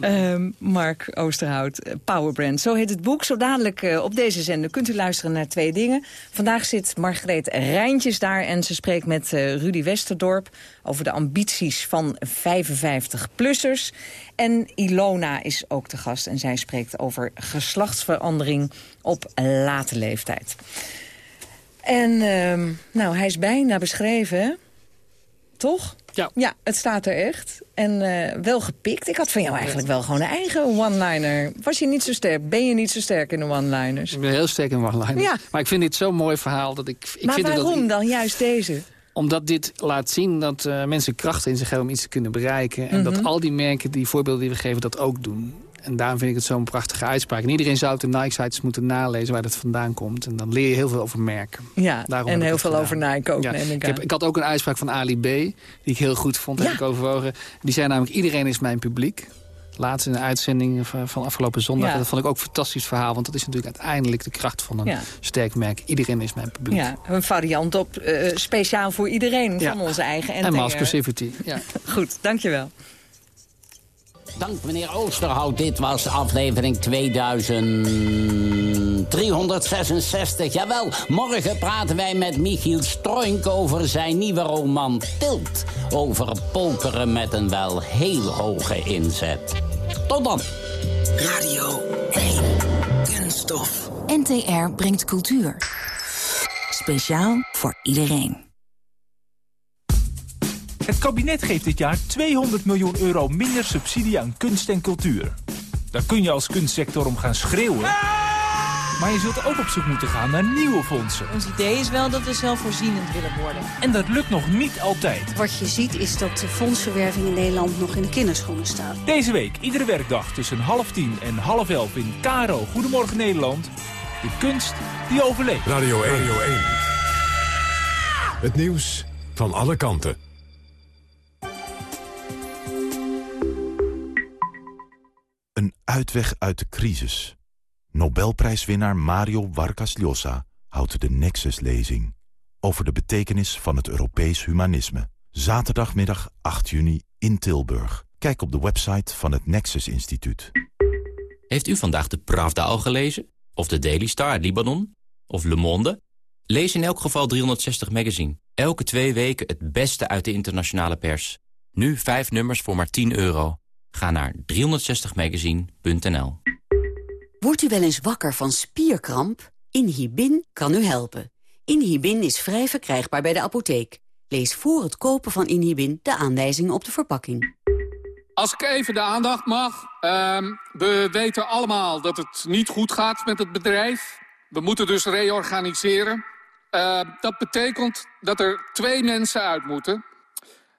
Ehm Mark Oosterhout, eh, Powerbrand. Zo heet het boek. Zo dadelijk eh, op deze zender kunt u luisteren naar twee dingen. Vandaag zit Margreet Rijntjes daar en ze spreekt met eh, Rudy Westerdorp... over de ambities van 55-plussers. En Ilona is ook te gast en zij spreekt over geslachtsverandering op late leeftijd. En ehm, nou, hij is bijna beschreven, toch? Ja. Ja, het staat er echt. En eh, wel gepikt. Ik had van jou eigenlijk wel gewoon een eigen one-liner. Was je niet zo sterk? Ben je niet zo sterk in de one-liners? Ik ben heel sterk in one-liners. Ja. Maar ik vind dit zo'n mooi verhaal. Dat ik, ik maar vind waarom dat, dan juist deze? Omdat dit laat zien dat eh, mensen kracht in zich hebben om iets te kunnen bereiken. En dat Mhm. al die merken, die voorbeelden die we geven, dat ook doen. En daarom vind ik het zo'n prachtige uitspraak. En iedereen zou op de Nike-sites moeten nalezen waar dat vandaan komt. En dan leer je heel veel over merken. Ja, Daarom en heel veel gedaan. over Nike ook, Ja. neem ik ik, heb, ik had ook een uitspraak van Ali B, die ik heel goed vond, heb Ja. ik overwogen. Die zei namelijk, iedereen is mijn publiek. Laatst in de uitzending van, afgelopen zondag. Ja. Dat vond ik ook een fantastisch verhaal. Want dat is natuurlijk uiteindelijk de kracht van een Ja. sterk merk. Iedereen is mijn publiek. Ja, een variant op eh, speciaal voor iedereen van onze eigen en mass. Ja. Goed, dankjewel. Dank meneer Oosterhout. Dit was aflevering 2366. Jawel, morgen praten wij met Michiel Stroink over zijn nieuwe roman Tilt. Over pokeren met een wel heel hoge inzet. Tot dan. Radio 1. Kunststof. NTR brengt cultuur. Speciaal voor iedereen. Het kabinet geeft dit jaar 200 miljoen euro minder subsidie aan kunst en cultuur. Daar kun je als kunstsector om gaan schreeuwen. Maar je zult ook op zoek moeten gaan naar nieuwe fondsen. Ons idee is wel dat we zelfvoorzienend willen worden. En dat lukt nog niet altijd. Wat je ziet is dat de fondsenwerving in Nederland nog in de kinderschoenen staat. Deze week, iedere werkdag tussen half tien en half elf in Karo Goedemorgen Nederland. De kunst die overleeft. Radio 1. Radio 1. Het nieuws van alle kanten. Een uitweg uit de crisis. Nobelprijswinnaar Mario Vargas Llosa houdt de Nexus-lezing... over de betekenis van het Europees humanisme. Zaterdagmiddag 8 juni in Tilburg. Kijk op de website van het Nexus Instituut. Heeft u vandaag de Pravda al gelezen? Of de Daily Star uit Libanon? Of Le Monde? Lees in elk geval 360 Magazine. Elke twee weken het beste uit de internationale pers. Nu vijf nummers voor maar 10 euro. Ga naar 360magazine.nl Wordt u wel eens wakker van spierkramp? Inhibin kan u helpen. Inhibin is vrij verkrijgbaar bij de apotheek. Lees voor het kopen van Inhibin de aanwijzingen op de verpakking. Als ik even de aandacht mag. ehm, we weten allemaal dat het niet goed gaat met het bedrijf. We moeten dus reorganiseren. Uh, dat betekent dat er twee mensen uit moeten.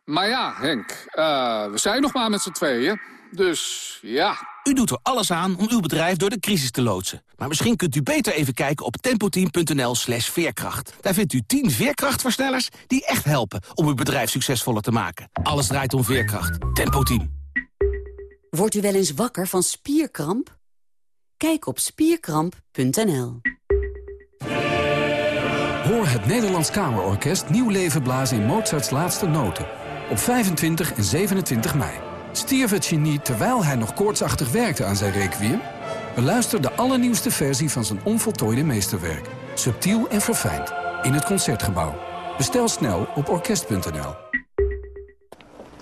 Maar ja, Henk, uh, we zijn nog maar met z'n tweeën. Dus ja. U doet er alles aan om uw bedrijf door de crisis te loodsen. Maar misschien kunt u beter even kijken op tempoteam.nl slash veerkracht. Daar vindt u 10 veerkrachtversnellers die echt helpen om uw bedrijf succesvoller te maken. Alles draait om veerkracht. Tempoteam. Wordt u wel eens wakker van spierkramp? Kijk op spierkramp.nl. Hoor het Nederlands Kamerorkest nieuw leven blazen in Mozarts laatste noten. Op 25 en 27 mei. Stierf het genie terwijl hij nog koortsachtig werkte aan zijn requiem? Beluister de allernieuwste versie van zijn onvoltooide meesterwerk. Subtiel en verfijnd. In het Concertgebouw. Bestel snel op orkest.nl.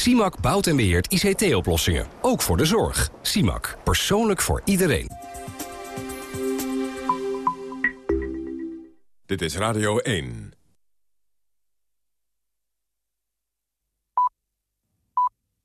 CIMAC bouwt en beheert ICT-oplossingen. Ook voor de zorg. CIMAC. Persoonlijk voor iedereen. Dit is Radio 1.